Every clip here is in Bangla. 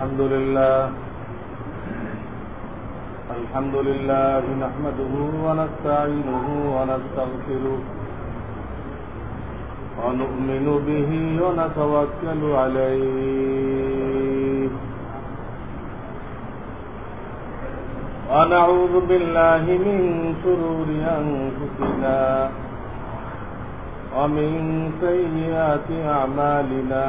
الحمد لله الحمد لله نحمده ونستعينه ونستغفره، ونؤمن به ونتوكل عليه. ونعوذ بالله من شرور أنفسنا ومن سيئات أعمالنا. ومن سيئات أعمالنا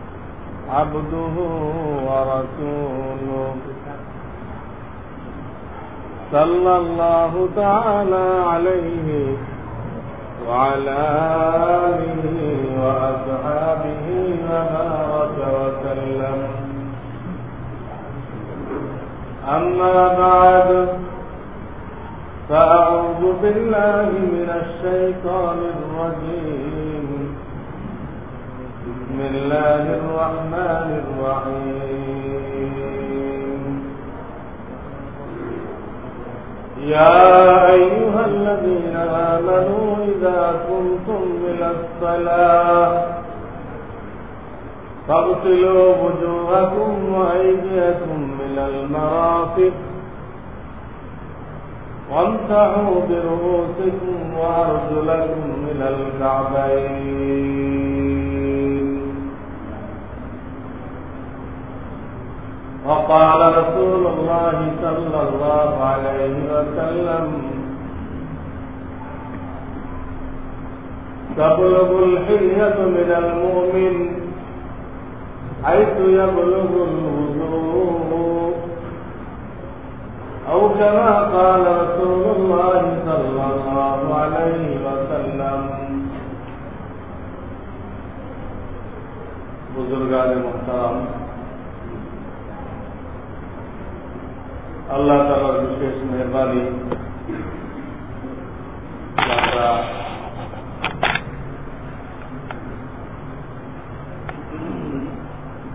عبده ورسوله. صلى الله تعالى عليه وعلى آله وأصحابه وبارك وسلم. أما بعد، فأعوذ بالله من الشيطان الرجيم. بسم الله الرحمن الرحيم. يا أيها الذين آمنوا إذا كنتم إلى الصلاة فاغسلوا وجوهكم وأيديكم إلى المرافق وامسحوا برؤوسكم وأرجلكم إلى الكعبين. وقال رسول الله صلى الله عليه وسلم، تبلغ الحلية من المؤمن حيث يبلغ الوضوء أو كما قال رسول الله صلى الله عليه وسلم، بزرگان محترم আল্লাহ তালার বিশেষ মেহরবানি।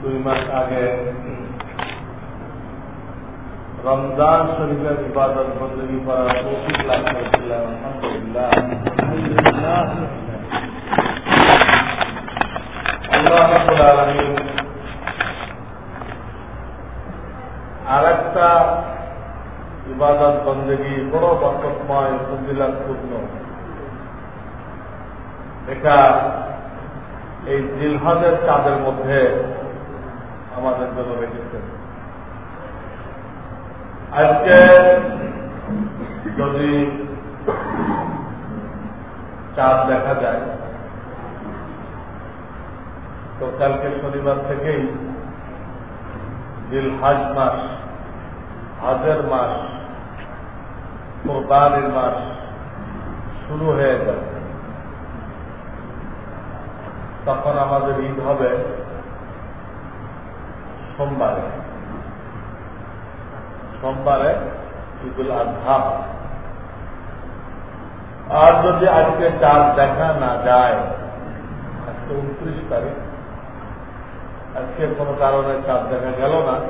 দুই মাস আগে রমজান শরীফের ইবাদত বন্দী করার তৌফিক লাভ করেছিলাম, আলহামদুলিল্লাহ। আর একটা ইবাদত, বন্দেগী, বড় বরকতময় ফজিলাতপূর্ণ এটা এই জিলহাদের চাঁদের মধ্যে আমাদের জন্য রেখেছেন আজকে যদি চাঁদ দেখা যায়, তো কালকে শনিবার থেকেই দিল হাজ মাস, হাজের মাস কোরবানির মাস শুরু হয়ে যাবে তখন আমাদের ঈদ হবে সোমবারে। সোমবারে ঈদুল আজহা। আর যদি আজকে চাঁদ দেখা না যায়, আজকে উনত্রিশ তারিখ, আজকে কোনো কারণে চাঁদ দেখা গেল না।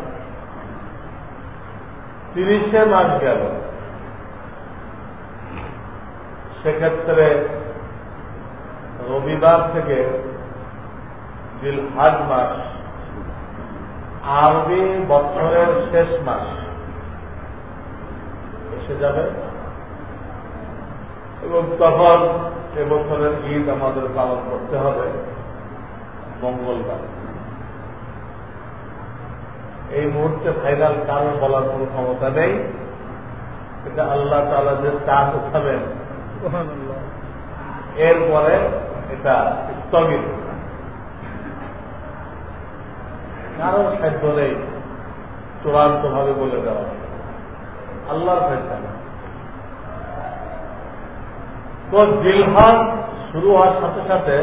তিরিশে মাস গেল। সেক্ষেত্রে রবিবার থেকে হাজ মাস, আরবি বছরের শেষ মাস। এসে যাবে। এবং তখন এবছরের ঈদ আমাদের পালন করতে হবে মঙ্গলবার। এই মুহূর্তে ফাইনাল কারণ বলার কোন ক্ষমতা নেই। এটা আল্লাহ তালা যে চাষ উঠাবেন এরপরে এটা স্থগিত। কারও সাধ্য নেই চূড়ান্ত ভাবে বলে দেওয়া। আল্লাহর ফেসলা তো জিলহান শুরু হওয়ার সাথে সাথে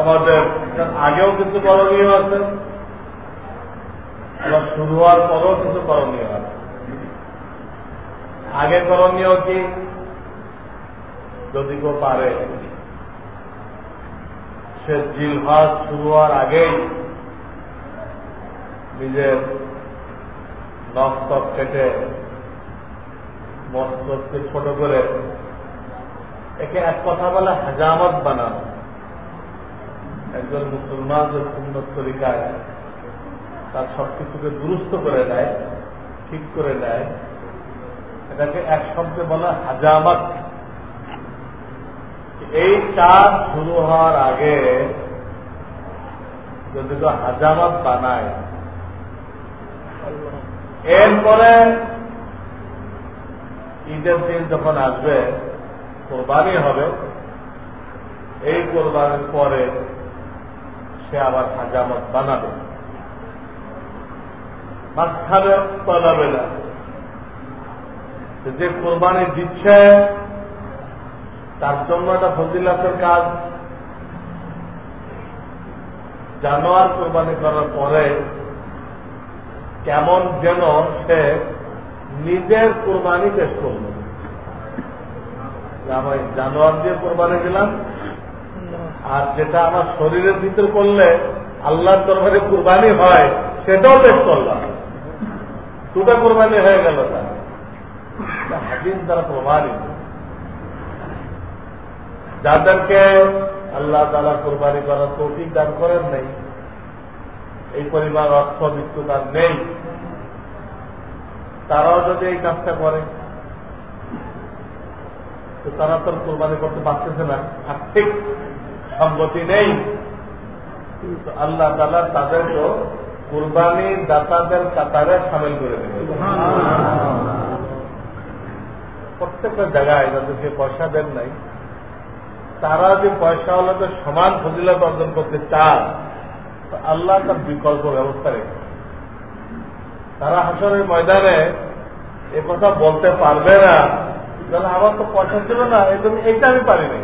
আমাদের আগেও কিছু করণীয় আছে, আবার শুরু হওয়ার পরেও কিছু করণীয় আছে। আগে করণীয় কি? যদি কেউ পারে। সে জিলহাজ শুরু হওয়ার আগেই নিজের নখ কেটে মস্তককে ছোট করে একে এক কথা বলে হাজামত বানানো। একজন মুসলমান যে সুন্দর তরিকায় তার সবকিছুকে দুরুস্ত করে দেয়, ঠিক করে দেয় এটাকে এক শব্দে বলা হাজামত। এই কাজ শুরু হওয়ার আগে যদি তো হাজামত বানায়, এরপরে ঈদের দিন যখন আসবে, কোরবানি হবে, এই কোরবানির পরে সে আবার হাজামত বানাবে। মাঝখানে বানাবে না। যে কোরবানি দিচ্ছে, তার জন্য একটা ফজিলাতের কাজ। জানোয়ার কোরবানি করার পরে কেমন যেন সে নিজের কোরবানি পেশ করল। আমি জানোয়ার দিয়ে কোরবানি দিলাম, আর যেটা আমার শরীরের ভিতর করলে আল্লাহর দরবারে কোরবানি হয়, সেটাও পেশ করলাম। দুটা কোরবানি হয়ে গেল তার। হাদিস দ্বারা প্রমাণিত। যাদেরকে আল্লাহ তালা কোরবানি করার তৌফিক দান করেন নাই, এই পরিমাণ অর্থ মৃত্যু তার নেই। তারাও যদি এই কাজটা করে, তো তারা তো কোরবানি করতে পারতেছে না। আর্থিক সম্মতি নেই। কিন্তু আল্লাহ তালা তাদেরকেও কোরবানি দাতাদের কাতারে সামিল করে দেবে প্রত্যেকটা জায়গায় যাদেরকে পয়সা দেন নাই, তারা যে পয়সা হলে সমান ফজিলত অর্জন করতে চান আল্লাহ তার বিকল্প ব্যবস্থা রেখে তারা হাসরের ময়দানে এ কথা বলতে পারবে না, তাহলে আমার তো পয়সা ছিল না, এই এইটা আমি পারিনি।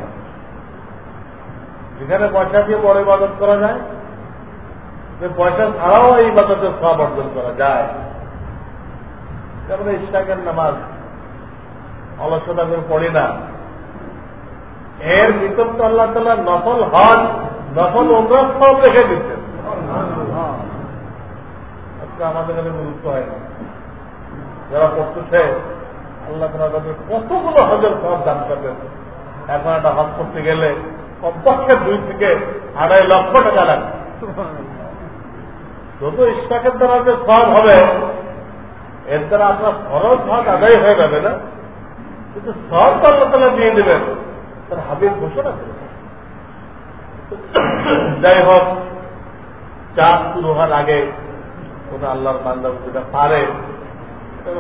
যেখানে পয়সা দিয়ে বড় ইবাদত করা যায়, যে পয়সা ছাড়াও এই ইবাদতের সব অর্জন করা যায়। যেমন ইস্টাকের নামাজ অলসতা করে পড়ি না। এর ভিতর তো আল্লাহ তালা নফল হজ নফল ওমরা সব রেখে দিচ্ছেন। আজকে আমাদের কাছে গুরুত্ব হয় না। যারা পড়তেছে, আল্লাহ তালা তাদের কতগুলো হজের সব দান করবেন। এখন একটা হজ করতে গেলে কমপক্ষে দুই থেকে আড়াই লক্ষ টাকা লাগে। যত ইস্টাকের দ্বারা যে সব হবে, এর দ্বারা আপনার খরচ হজ আদায় হয়ে যাবে না। কিন্তু সব তো আল্লাহ তালা দিয়ে দেবেন। তার হাবিব ঘোষণা করে যাই হোক, চাঁদ শুরু হওয়ার আগে কোন আল্লাহর বান্দা যেটা পারে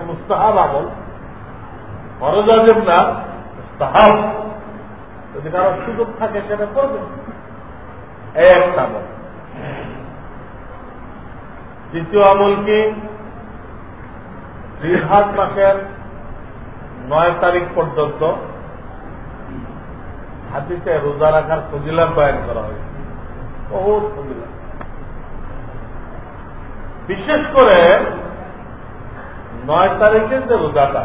মুস্তাহাব আমল। ফরজ আজেব না, মুস্তাহাব। যদি কারও সুযোগ থাকে, সেটা করবে। একটা আমল। দ্বিতীয় আমল কি? জিহাদ মাসের নয় তারিখ পর্যন্ত হাতিতে রোজা রাখার ফজিলা বয়ান করা হয়েছে। বহুত ফজিলা বিশেষ করে নয় তারিখের যে রোজাটা,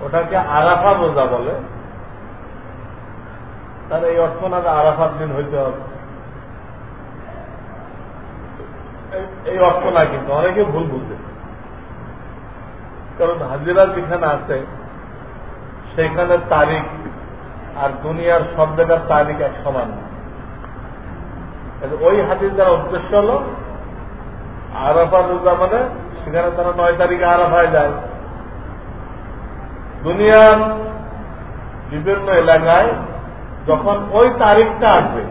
ওটাকে আরাফা রোজা বলে। তার এই অর্থ না আরাফার দিন হইতে হবে। এই অর্থ না কিন্তু, অনেকে ভুল বুঝবে কারণ হাজিরা যেখানে আছে, সেখানে তারিখ আর দুনিয়ার সব জায়গার তারিখ এক সমান। ওই হাতির দ্বারা উদ্দেশ্য হল আরাফা রোজা মানে সেখানে তারা নয় তারিখে আরাফায় যায়। দুনিয়ার বিভিন্ন এলাকায় যখন ওই তারিখটা আসবে,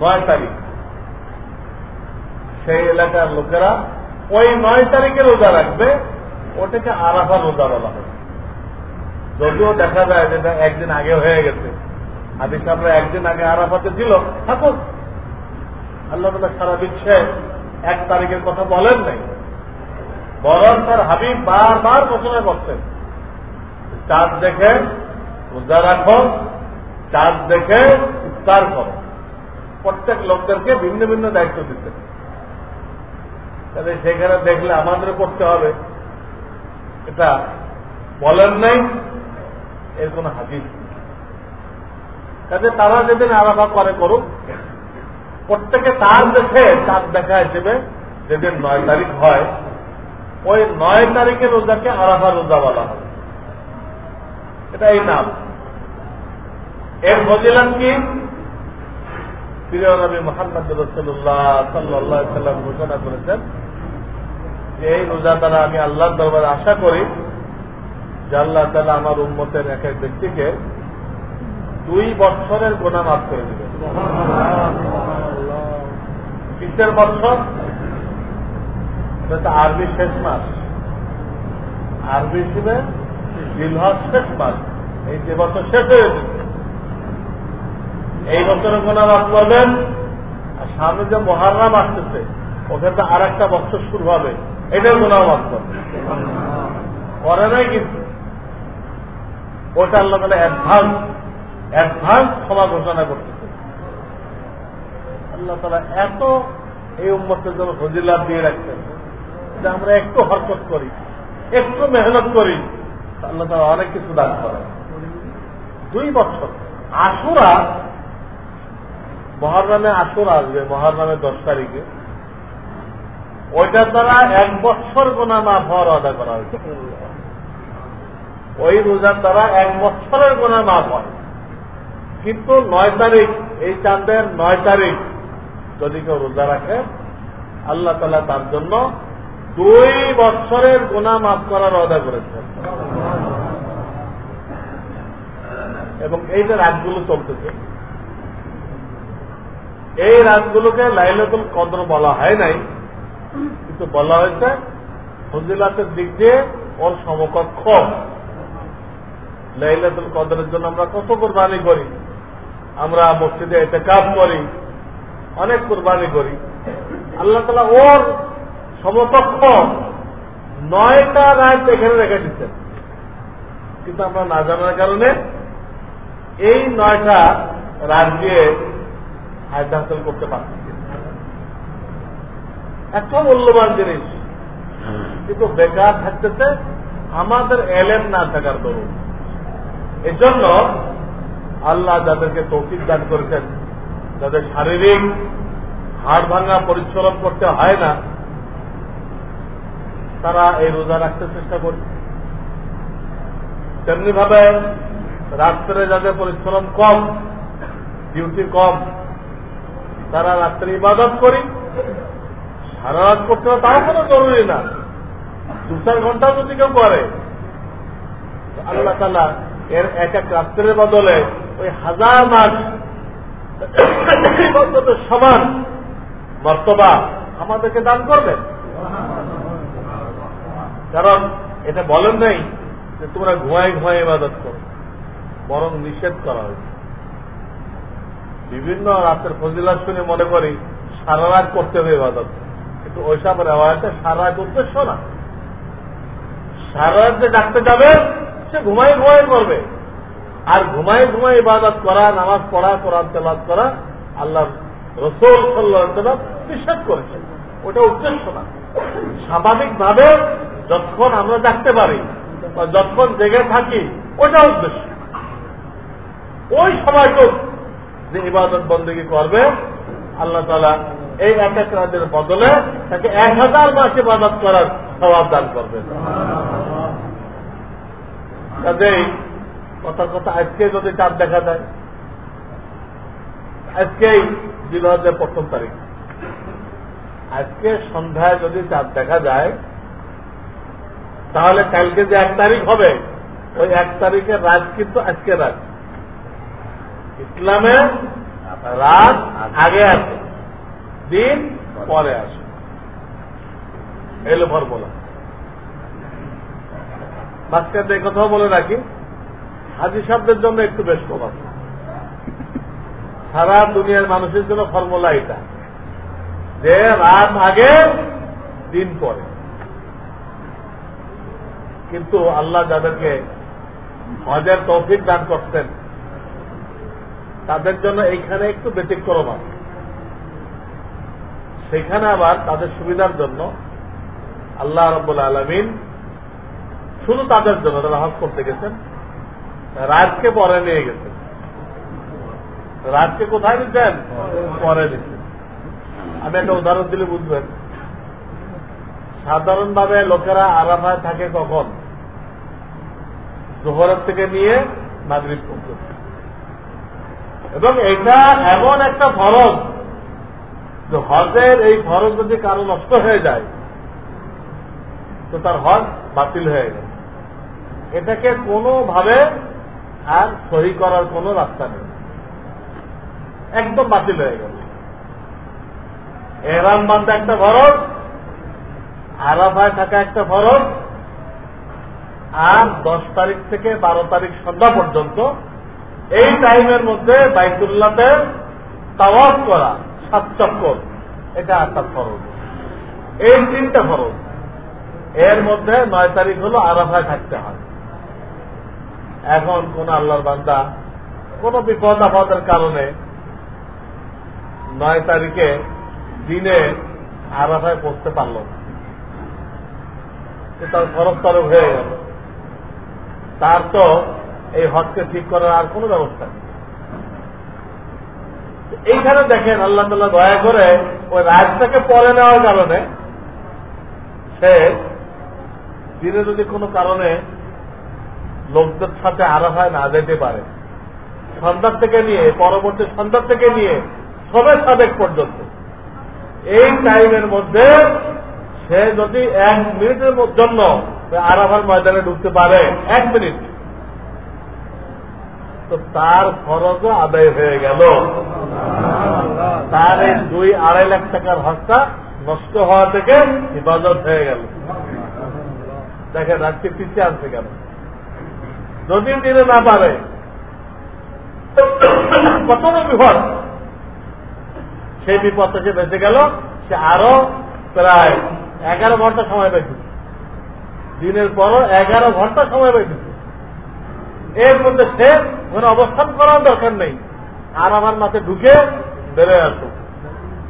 নয় তারিখ, সেই এলাকার লোকেরা ওই নয় তারিখে রোজা রাখবে ওটাকে আরাফা রোজা বলা হবে যদিও দেখা যায় যেটা একদিন আগে হয়ে গেছে। আদি আমরা একদিন আগে আরাফাতে ছিল। থাকুক। আল্লাহ তালা সারা বিশ্বে এক তারিখের কথা বলেন নাই। বরং তার হাবিব বারবার ঘোষণা করছেন চাঁদ দেখে রোজা রাখো, চাঁদ দেখে বিস্তার করো। প্রত্যেক লোকদেরকে ভিন্ন ভিন্ন দায়িত্ব দিতে। তাহলে সেখানে দেখলে আমাদের করতে হবে। এটা বলেন নাই, এর কোন হাদিস কাজে তারা যেদিন আরাফা করে করুক, প্রত্যেকে তার দেশে চাঁদ দেখা হিসেবে যেদিন নয় তারিখ হয়, ওই নয় তারিখের রোজাকে আরাফা রোজা বলা হয়। এটা এই নাম। এর ফজিলাম কি? প্রিয় নবী মোহাম্মদ রসুল্লাহ সাল্লাহ সাল্লাম ঘোষণা করেছেন এই রোজা দ্বারা আমি আল্লাহর দরবারে আশা করি যে আল্লাহ তালা আমার উন্মতের এক এক ব্যক্তিকে দুই বছরের গোনা মাফ করে দিবে কিসের বছর এটা তো আরবি শেষ মাস। আরবি হিসেবে জিলহজ শেষ মাস। এই যে বছর শেষ হয়ে গেছে। এই বছরের গোনা মাফ করবেন। আর সামনে যে মহারাম আসতেছে ওখানে তো আর একটা বছর শুরু হবে। এটার গোনা মাফ করে নাই কিন্তু। ওটা আল্লাহ তাহলে অ্যাডভান্স অ্যাডভান্স ক্ষমা ঘোষণা করতেছে। আল্লাহ তালা এত এই উম্মতের জন্য ফজিলাভ দিয়ে রাখছেন, যে আমরা একটু হরকত করি, একটু মেহনত করি আল্লাহ তালা অনেক কিছু দান করে দুই বছর, আশুরা, মহারামে আশুরা আসবে, মহারামে দশ তারিখে। ওইটার দ্বারা এক বছর গোনা মাফ হওয়ার আদা করা হয়েছে। ওই রোজার দ্বারা এক বছরের গোনা মাফ হয়। কিন্তু নয় তারিখ, এই চাঁদের নয় তারিখ যদি কেউ রোজা রাখে, আল্লাহ তালা তার জন্য দুই বছরের গোনা মাফ করার অদা করেছেন। এবং এই যে রাতগুলো চলতেছে, এই রাতগুলোকে লাইলাতুল কদর বলা হয় নাই। কিন্তু বলা হয়েছে, ফজিলাতের দিক দিয়ে ওর সমকক্ষ। লাইলাতুল কদরের জন্য আমরা কত কোরবানি করি? আমরা মসজিদে এতে কাজ করি, অনেক কোরবানি করি। আল্লাহ তালা ওর সমকক্ষ নয়টা রাত এখানে রেখে দিচ্ছেন। কিন্তু আমরা না জানার কারণে এই নয়টা রাত দিয়ে ফায়দা হাসিল করতে পারছি এত মূল্যবান জিনিস। কিন্তু বেকার থাকতেছে, আমাদের এলেম না থাকার দরুন। এই জন্য আল্লাহ যাদেরকে তৌফিক দান করেছেন, যাদের শারীরিক হাড় ভাঙা পরিশ্রম করতে হয় না, তারা এই রোজা রাখতে চেষ্টা করছে তেমনি ভাবে রাত্রে যাদের পরিশ্রম কম ডিউটি কম, তারা রাত্রে ইবাদত করি। সারা রাত করতে হবে তাও কোনো জরুরি না। দু চার ঘণ্টা যদি কেউ করে, আল্লাহ তালা এর এক এক রাত্রের বদলে ওই হাজার মাস সমান মর্তবা আমাদেরকে দান করবেন। কারণ এটা বলেন নাই যে তোমরা ঘুমায় ঘুমায় ইবাদত করো, বরং নিষেধ করা হয়েছে। বিভিন্ন রাতের ফজিলাত শুনে মনে করি সারা রাত করতে হবে ইবাদত। কিন্তু ওইসব রেওয়ায়তে সারা রাত উদ্দেশ্য না সারা যে ডাকতে যাবে, সে ঘুমাই ঘুমাই করবে আর ঘুমাই ঘুমাই ইবাদত করা, নামাজ পড়া, কোরআন তেলাদ করা আল্লাহ রসুল সাল্লাহ নিষেধ করেছে। ওটা উদ্দেশ্য না। স্বাভাবিকভাবে যতক্ষণ আমরা ডাকতে পারি বা যতক্ষণ জেগে থাকি, ওটা উদ্দেশ্য। ওই সময়টুক যে ইবাদত বন্দী করবে, আল্লাহ তালা এই এক এক রাতের বদলে তাকে এক হাজার মাস ইবাদত করার স্বভাব দান করবে। কাজেই কথা কথা আজকে যদি চাঁদ দেখা যায়, আজকেই জিলহজের প্রথম তারিখ। আজকে সন্ধ্যায় যদি চাঁদ দেখা যায়, তাহলে কালকে যে এক তারিখ হবে, ওই এক তারিখের রাত কিন্তু আজকে রাত। ইসলামে রাত আগে আসে দিন পরে আসে। এলো ফর্মুলা মাঝখানে কথাও বলে রাখি, হাজি শব্দের জন্য একটু বেশ কম আছে সারা দুনিয়ার মানুষের জন্য ফর্মুলা এটা, যে রাত আগে, দিন পরে। কিন্তু আল্লাহ যাদেরকে হজের তৌফিক দান করতেন তাদের জন্য এইখানে একটু ব্যতিক্রম আছে। সেখানে আবার তাদের সুবিধার জন্য আল্লাহ রব্বুল আলমিন শুধু তাদের জন্য তারা হজ করতে গেছেন রাজকে পরে নিয়ে গেছেন। রাজকে কোথায় নিচ্ছেন পরে নিচ্ছেন আমি একটা উদাহরণ দিলে বুঝবেন। সাধারণভাবে লোকেরা আরাফায় থাকে কখন? জোহরের থেকে নিয়ে নাগরিক পর্যন্ত। এবং এটা এমন একটা ফরজ যে হজের এই ফরজ যদি কারও নষ্ট হয়ে যায়, তো তার হজ বাতিল হয়ে গেল। এটাকে কোনোভাবে আর সহি করার কোন রাস্তা নেই। একদম বাতিল হয়ে গেল। এরাম বান্ধা একটা ফরজ, আরাফায় থাকা একটা ফরজ, আর দশ তারিখ থেকে বারো তারিখ সন্ধ্যা পর্যন্ত এই টাইমের মধ্যে বাইতুল্লাতে তাওয়াজ করা। সাত চক্কর এটা আসার ফরজ এই তিনটা ফরজ এর মধ্যে নয় তারিখ হলো আরাফায় থাকতে হয়। এখন কোন আল্লাহর বান্দা কোন বিপদ আপদের কারণে নয় তারিখে দিনে আরাফায় পড়তে পারল তার খরচ তরফ হয়ে গেল। তার তো এই হজকে ঠিক করার আর কোন ব্যবস্থা নেই। এইখানে দেখেন আল্লাহ তাল্লাহ দয়া করে ওই রাজটাকে পরে নেওয়ার কারণে সে দিনে যদি কোনো কারণে লোকদের সাথে আরাফায় না যেতে পারে, সন্ধ্যার থেকে নিয়ে, পরবর্তী সন্ধ্যার থেকে নিয়ে, সবে সাবেক পর্যন্ত, এই টাইমের মধ্যে সে যদি এক মিনিটের জন্য আরাফার ময়দানে ঢুকতে পারে, এক মিনিট, তো তার খরচও আদায় হয়ে গেল। তার এই দুই আড়াই লাখ টাকার হস্তা নষ্ট হওয়া থেকে হিফাজত হয়ে গেল। দেখেন আজকে পিছিয়ে আনছে কেন? যদি দিনে না পারে কত বিপদ, সেই বিপদ থেকে বেঁচে গেল, সে আরও প্রায় এগারো ঘণ্টা সময় পেয়েছে দিনের পরও এগারো ঘণ্টা সময় পেয়েছে এর মধ্যে সে কোনো অবস্থান করার দরকার নেই। আর আমার মাথায় ঢুকে বেড়ে আসো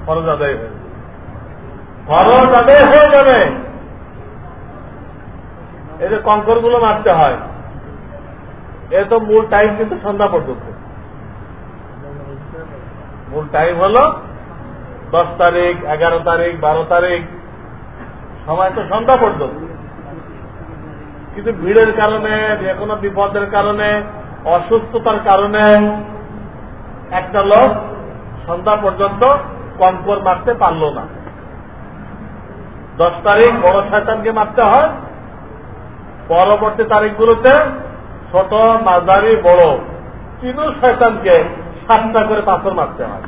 খরচ আদায় হয়ে খরচ আদায় হয়ে যাবে। এই যে কঙ্করগুলো মারতে হয়, এ তো মূল টাইম কিন্তু সন্ধ্যা পর্যন্ত। মূল টাইম হল দশ তারিখ, এগারো তারিখ, বারো তারিখ। সময় তো সন্ধ্যা পর্যন্ত। কিন্তু ভিড়ের কারণে, যে কোনো বিপদের কারণে, অসুস্থতার কারণে একটা লোক সন্ধ্যা পর্যন্ত কঙ্কর মারতে পারল না। দশ তারিখ বড় শয়তানকে মারতে হয়। পরবর্তী তারিখগুলোতে ছোট, মাঝারি, বড় তিন শয়তানকে সাতটা করে পাথর মারতে হয়।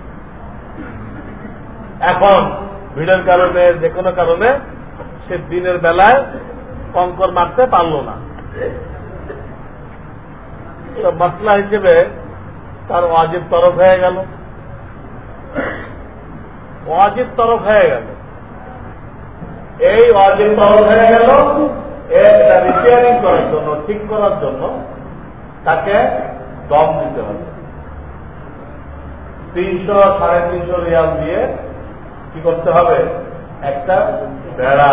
এখন ভিড়ের কারণে, যে কোনো কারণে সে দিনের বেলায় কঙ্কর মারতে পারল না। তো মশলা হিসেবে তার ওয়াজিব তরফ হয়ে গেল। ওয়াজিব তরফ হয়ে গেল। এই ওয়াজিব তরফ হয়ে গেল এটা রিপেয়ারিং করার জন্য, ঠিক করার জন্য তাকে দম দিতে হবে। তিনশো সাড়ে তিনশো রিয়াল দিয়ে কি করতে হবে? একটা ভেড়া,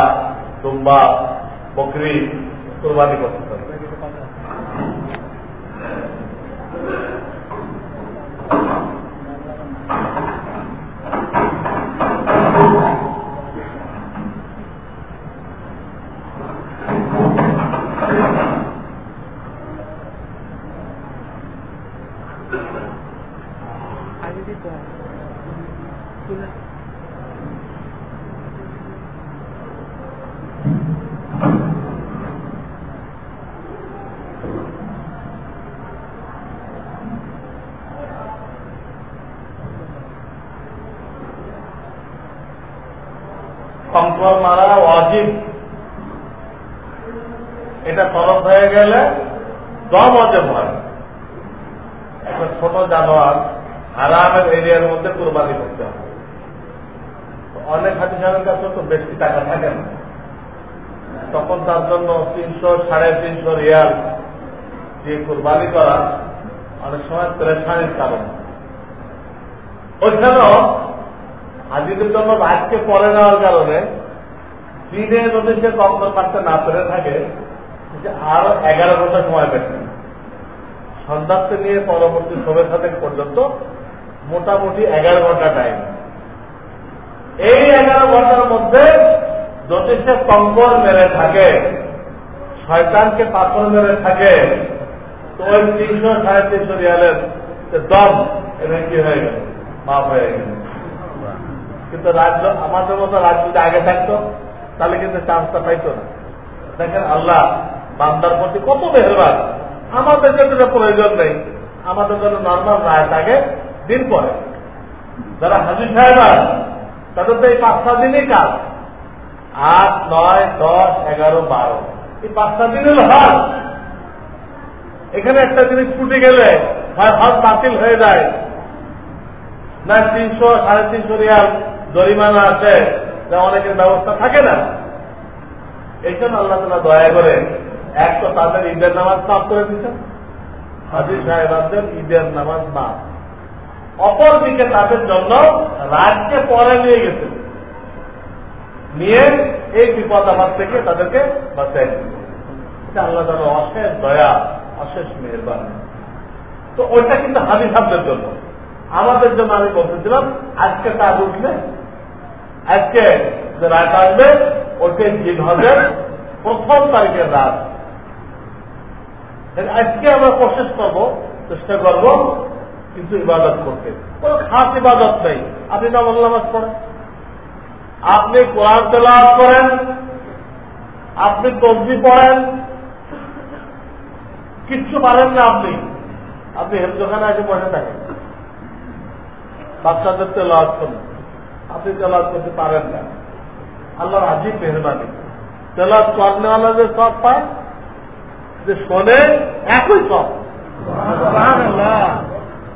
দুম্বা, বকরি কোরবানি করতে হবে কঙ্কর মারা অজিব এটা তরফ হয়ে গেলে দম অজেব হয় একটা ছোট জানোয়ার হারামের এরিয়ার মধ্যে কোরবানি করতে হবে অনেক হাতি সাহেবের কাছে তো বেশি টাকা থাকে না তখন তার জন্য তিনশো সাড়ে তিনশো রিয়াল দিয়ে কোরবানি করা অনেক সময় প্রেশানির কারণ ওইখানেও হাজিদের জন্য রাতকে পরে নেওয়ার কারণে দিনে যদি সে কম্পন মারতে না পেরে থাকে যে আরও এগারো ঘণ্টা সময় পেয়েছে সন্ধ্যাতে নিয়ে পরবর্তী শোভের সাথে পর্যন্ত মোটামুটি এগারো ঘণ্টা টাইম এই এগারো ঘণ্টার মধ্যে যদি সে কম্বল মেরে থাকে, শয়তানকে পাথর মেরে থাকে, তো ওই তিনশো সাড়ে তিনশো রিয়ালের দম, এটা কি হয়ে গেল? মাফ হয়ে গেল। কিন্তু রাজ্য, আমাদের মতো রাজ্য আগে থাকতো তাহলে কিন্তু চান্সটা পাইতো না। দেখেন আল্লাহ বান্দার প্রতি কত মেহরবান। আমাদের জন্য প্রয়োজন নেই, আমাদের জন্য নর্মাল রায় থাকে দিন পরে। যারা হাজির সাহেব তাদের তো এই পাঁচটা দিনই কাজ। আট, নয়, দশ, এগারো, বারো। এই পাঁচটা দিনের হজ। এখানে একটা জিনিস ছুটে গেলে হয় হজ বাতিল হয়ে যায়। না তিনশো, সাড়ে তিনশো রিয়াল জরিমানা আছে। যা অনেকের ব্যবস্থা থাকে না? এই জন্য আল্লাহ তালা দয়া করে এক তো তাদের ঈদের নামাজ মাফ করে দিচ্ছেন হাজির সাহেবাদের ঈদের নামাজ মাফ। অপরদিকে তাদের জন্য রাজকে পরে নিয়ে গেছে। নিয়ে এই বিপদ আমার থেকে তাদেরকে বাঁচাই এটা আল্লাহ তালা অশেষ দয়া, অশেষ মেহরবান। তো ওইটা কিন্তু হাজি সাহেবদের জন্য। আমাদের জন্য আমি বলতেছিলাম, আজকে কাজ উঠলে আজকে যে রাত আসবে ওটাই জিন হবে, প্রথম তারিখের রাত। আজকে আমরা কোशिশ করব, চেষ্টা করব কিন্তু ইবাদত করতে। কোন খাস ইবাদত নেই। আপনি নামাজ নামাজ পড়েন। আপনি কোরআন তেলাওয়াত করেন। আপনি তসবি পড়েন। কিচ্ছু পারেন না আপনি। আপনি হেফজোখানে এসে বসে থাকেন। বাচ্চাদের তেলাওয়াত করেন। আপনি তেলাওয়াত করতে পারেন না। আল্লাহর আজিব মেহরবানি। তেলাওয়াত করনেওয়ালা যে সব পায় যে শোনে একই সব।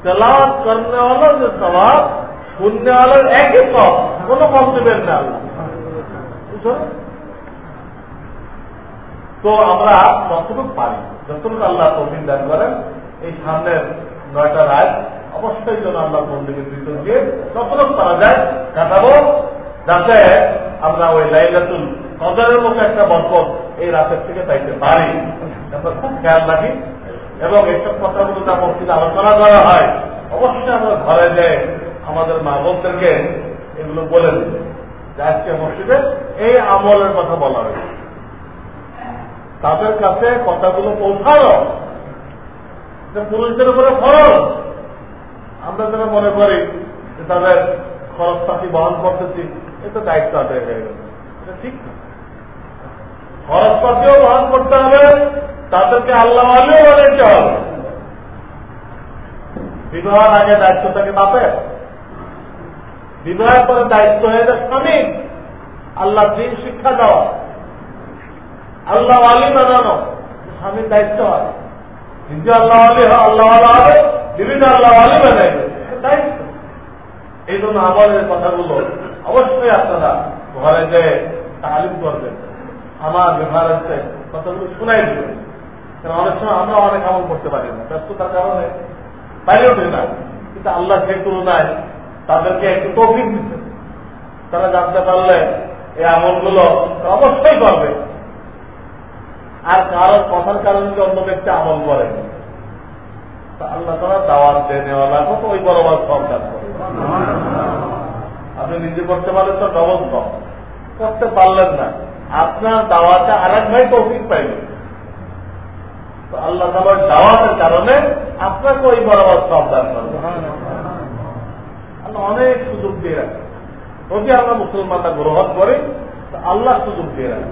তেলাওয়াত করনেওয়ালা যে স্বভাব শুননেওয়ালার একই সব। কোন কম দেবেন না আল্লাহ। তো আমরা যতটুকু পারি যতটুকু আল্লাহ তৌফিক দান করেন এই সামনের নয়টা রাত অবশ্যই যেন আল্লাহ মন্দিরের ভিতর দিয়ে যতটুকু পারা যায় কাটাবো যাতে আমরা ওই লাইলাতুল কদরের মতো একটা বরকত এই রাতের থেকে পাইতে পারি। আমরা খুব খেয়াল রাখি। এবং এইসব কথাগুলো যা মসজিদে আলোচনা করা হয়, অবশ্যই আমরা ঘরে যে আমাদের মা বোনদেরকে এগুলো বলে দেব যে আজকে মসজিদে এই আমলের কথা বলা হয়েছে। তাদের কাছে কথাগুলো পৌঁছানো যে পুরুষদের উপরে খরচ আমরা যারা মনে করি যে তাদের খরচপাতি বহন করতেছি, এ তো দায়িত্ব আদায় হয়ে গেল। ঠিক না। খরচপাতিও বহন করতে হবে, তাদেরকে আল্লাহ আলিও বানাইতে হবে। বিবাহের আগে দায়িত্ব থাকে বাপের বিবাহের পরে দায়িত্ব হয়ে যায় স্বামী। আল্লাহ দিন শিক্ষা দেওয়া আল্লাহ আলী বানানো। স্বামীর দায়িত্ব হয়। নিজে আল্লাহ আলী আল্লাহ হবে। বিভিন্ন আল্লাহ আলী বানাই তাই এই জন্য আমাদের কথাগুলো অবশ্যই আপনারা ঘরে যে তালিম করবেন, আমার ব্যবহার হচ্ছে কথাগুলো শোনাই দেবেন। কারণ অনেক সময় আমরা অনেক আমল করতে পারি না, ব্যস্ততার কারণে বাইরে উঠে না। কিন্তু আল্লাহ সেই তুলনায় তাদেরকে একটু তৌফিক দিচ্ছে। তারা জানতে পারলে এই আমলগুলো অবশ্যই করবে। আর কারোর কথার কারণে অন্য ব্যক্তি আমল করে আল্লাহ তারা দাওয়াত দেনেওয়ালা কত ওই বড় বড় সব কাজ করে। আপনি নিজে করতে পারলেন তো ডবল কম করতে পারলেন না। আপনার দাওয়াতে আর এক ভাই তৌফিক পাইবেন তো আল্লাহ তালার দাওয়াতের কারণে আপনাকে ওই বরাবর সব দান করবে। অনেক সুযোগ দিয়ে রাখে। যদি আমরা মুসলমানরা গ্রহণ করি, তো আল্লাহ সুযোগ দিয়ে রাখে।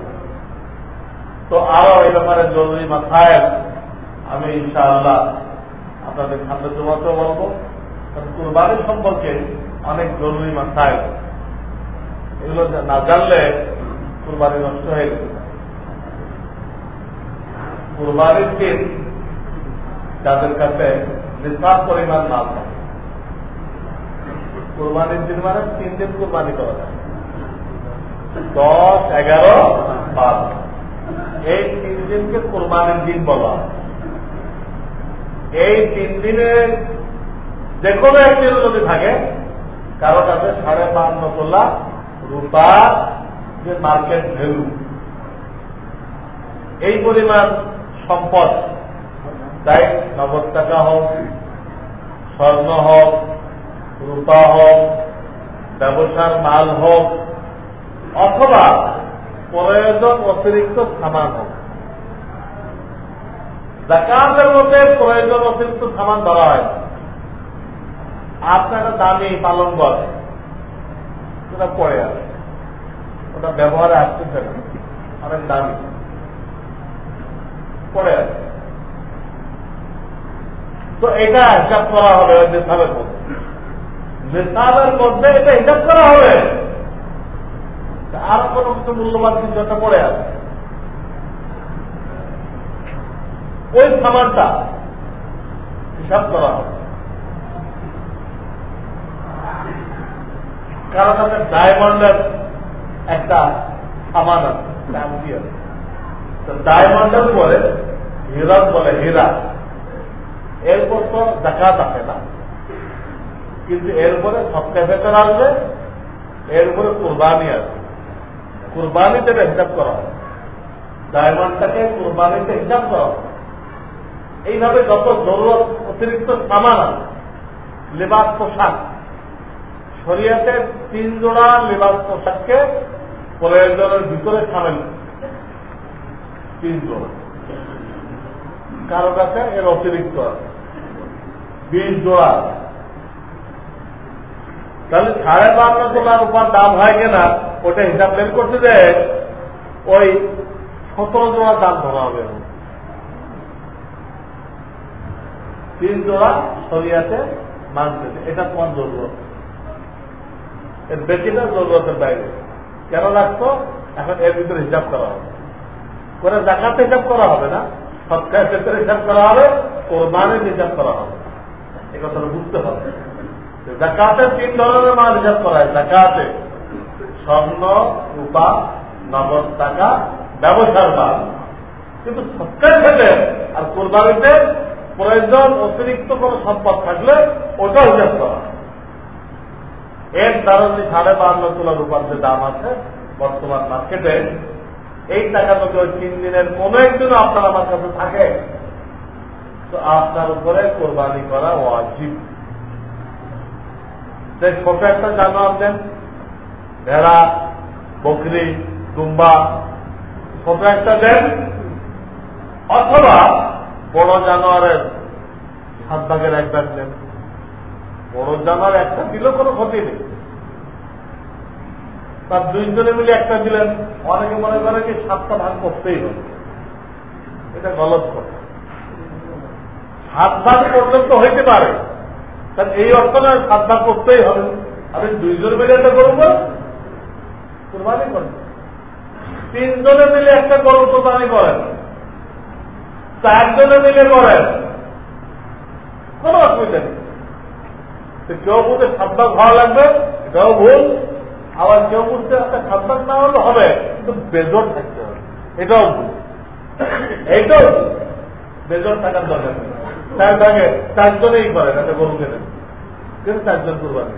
তো আরও এই ব্যাপারে জরুরি মাথায় আমি ইনশাআল্লাহ আপনাদের সামনে তোমাকেও বলব। কুরবানির সম্পর্কে অনেক জরুরি মাথায় এগুলো না জানলে কুরবানি নষ্ট হয়ে গেছে কুরবানির দিন যাদের কাছে নিঃশ্বাস পরিমাণ না থাকে, কুরবানির দিন মানে তিন দিন কুরবানি করা যায়। দশ, এগারো, বারো। এই তিন দিনকে কোরবানির দিন বলা এই তিন দিনে যে কোনো একদিন যদি থাকে, কারও কাছে সাড়ে পাঁচ তোলা রূপা যে মার্কেট ভ্যালু। এই পরিমাণ সম্পদ, তাই নগদ টাকা হোক, স্বর্ণ হোক, রূপা হোক, ব্যবসার মাল হোক, অথবা প্রয়োজন অতিরিক্ত সামান হোক। জাকাতের মধ্যে প্রয়োজন অতিরিক্ত সামান ধরা হয়। আপনার দামি পালন করে সেটা পড়ে আছে। ওটা ব্যবহারে আসতেছে না, অনেক দামি। পড়ে আছে। তো এটা হিসাব করা হবে ওই নিসাবের মধ্যে। নিসাবের মধ্যে এটা হিসাব করা হবে। আর কোনো কিছু মূল্যবান কিছু একটা পড়ে আছে। ওই সামানটা হিসাব করা হবে। কারণ আপনার ডায়মন্ডের একটা সামান আছে দিয়ে ডায়মন্ডের পরে হীরা বলে হীরা। এরপর তো জাকাত আসে না। কিন্তু এরপরে সপ্তাহে ভেতর আসবে, এরপরে কোরবানি আসবে। কোরবানিতে হিসাব করা হয়। ডায়মন্ডটাকে কোরবানিতে হিসাব করা হয়। এইভাবে যত জরুরত অতিরিক্ত সামান আছে, লেবাস পোশাক শরিয়াতে তিন জোড়া লেবাস পোশাককে প্রয়োজনের ভিতরে সামিল তিন জোড়া। কারও কাছে এর অতিরিক্ত আছে। বিশ জোড়া তাহলে সাড়ে পাঁচ তোলার উপর দাম হয় কিনা, ওটা হিসাব বের করতে যে ওই সতেরো জোড়ার দাম ধরা হবে। তিন জোড়া সরিয়াতে মানতে এটা তোমার জরুরত এর বেশিটা জরুরতের বাইরে। কেন লাগতো? এখন এর ভিতরে হিসাব করা হবে। করে জাকাতে হিসাব করা হবে না। সৎকার ক্ষেত্রে হিসাব করা হবে, কোরবানের হিসাব করা হবে। এ কথাটা বুঝতে হবে। জাকাতে তিন ধরনের মাল হিসাব করা হয়। জাকাতে স্বর্ণ, রূপা, নগদ টাকা, ব্যবসার মাল। কিন্তু সৎকার ক্ষেত্রে আর কোরবানিতে প্রয়োজন অতিরিক্ত কোন সম্পদ থাকলে ওটা হিসাব করা। এর কারণে সাড়ে বান্ন তোলা রূপার যে দাম আছে বর্তমান মার্কেটে, এই টাকা যদি ওই তিন দিনের কোন একদিন আপনার আমার কাছে থাকে। তো আপনার উপরে কোরবানি করা অজীব যে ছোট একটা জানোয়ার দেন, ভেড়া, বকরি, দুম্বা, ছোট একটা দেন, অথবা বড় জানোয়ারের সাত ভাগের এক ভাগ দেন বড় জানোয়ার একটা দিলেও কোনো ক্ষতি নেই। তার দুইজনে মিলে একটা দিলেন। অনেকে মনে করে কি সাতটা ভাগ করতেই হবে। এটা গলত কথা। সাত ভাগ করলে তো হইতে পারে। তাহলে এই অর্থ নয় সাত ভাগ করতেই হবে। আপনি দুইজন মিলে একটা করব। কোরবানি করেন তিনজনে মিলে একটা গরু কোরবানি করেন। চারজনে মিলে করেন কোন অসুবিধা নেই। কেউ বুঝে সাত ভাগ হওয়া লাগবে। এটাও ভুল। আবার কেউ বুঝতে একটা সাবধান না হলে হবে। কিন্তু বেজর থাকতে হবে। এটাও ভুল। এইটাও বেজর থাকার দরকার নেই। চার চারজনেই করে একটা গরু কেনেন কিন্তু চারজন কুরবানি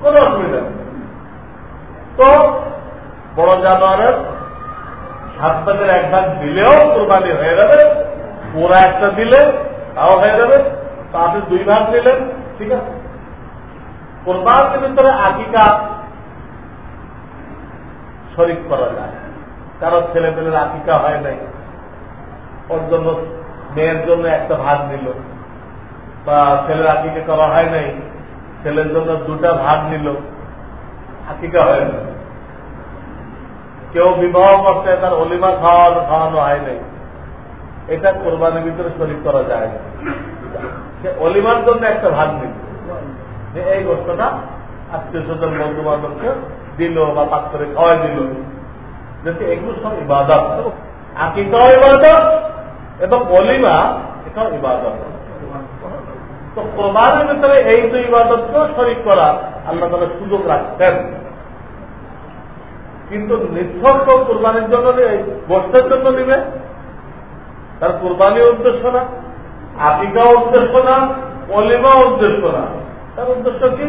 কোন অসুবিধা নেই। তো, বড় জানোয়ারের সাত ভাগের দিলেও কোরবানি হয়ে যাবে। ওরা একটা দিলে, তাও হয়ে যাবে তা দুই ভাগ দিলেন, ঠিক আছে? কোরবানির ভিতরে আকিকা শরিক করা যায়। কারও ছেলে পেলের আকিকা হয় নাই। ওর জন্য, মেয়ের জন্য একটা ভাগ নিল। বা ছেলের আকিকা করা হয় নাই, ছেলের জন্য দুটা ভাগ নিল। আকিকা হয় না কেউ বিবাহ করতে তার অলিমা খাওয়ানো খাওয়ানো হয় নাই। এটা কোরবানির ভিতরে শরিক করা যায়। সে অলিমার জন্য একটা ভাগ যে এই গোষ্ঠটা আত্মীয় স্বজন বন্ধু বান্ধবকে দিল বা পাত্রে খাওয়াই দিল। যাতে এগুলো সব ইবাদত। আকিকাও ইবাদত এবং অলিমা, এটাও ইবাদত। তো কোরবানের ভিতরে এই দুই ইবাদতকেও শরিক করা আল্লাহ তালা সুযোগ রাখছেন কিন্তু নিঃসর্গ কোরবানির জন্য গোষ্ঠের জন্য নিবে তার কোরবানি উদ্দেশ্য না, আকিকাও উদ্দেশ্য না অলিমা উদ্দেশ্য না। তার উদ্দেশ্য কি?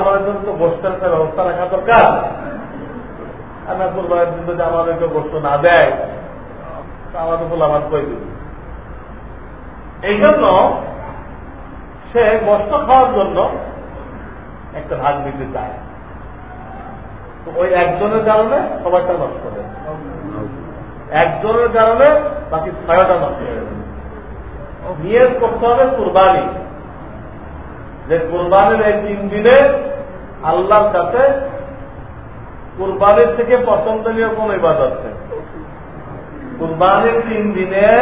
আমাদের জন্য গোষ্ঠের একটা ব্যবস্থা রাখা দরকার। আর না কোরবানির দিন যদি আমাদেরকে গোষ্ঠ না দেয় আমাদের বলে আমার কই এই জন্য সে গোষ্ঠ খাওয়ার জন্য একটা ভাগ দিতে চায়। তো ওই একজনের কারণে সবাইটা নষ্ট যাবে একজনের কারণে বাকি ছয়টা যাবে। নিয়ত করতে হবে কুরবানি। যে কুরবানির এই তিন দিনে আল্লাহর কাছে কুরবানির থেকে পছন্দনীয় কোন ইবাদত নেই। কুরবানির তিন দিনে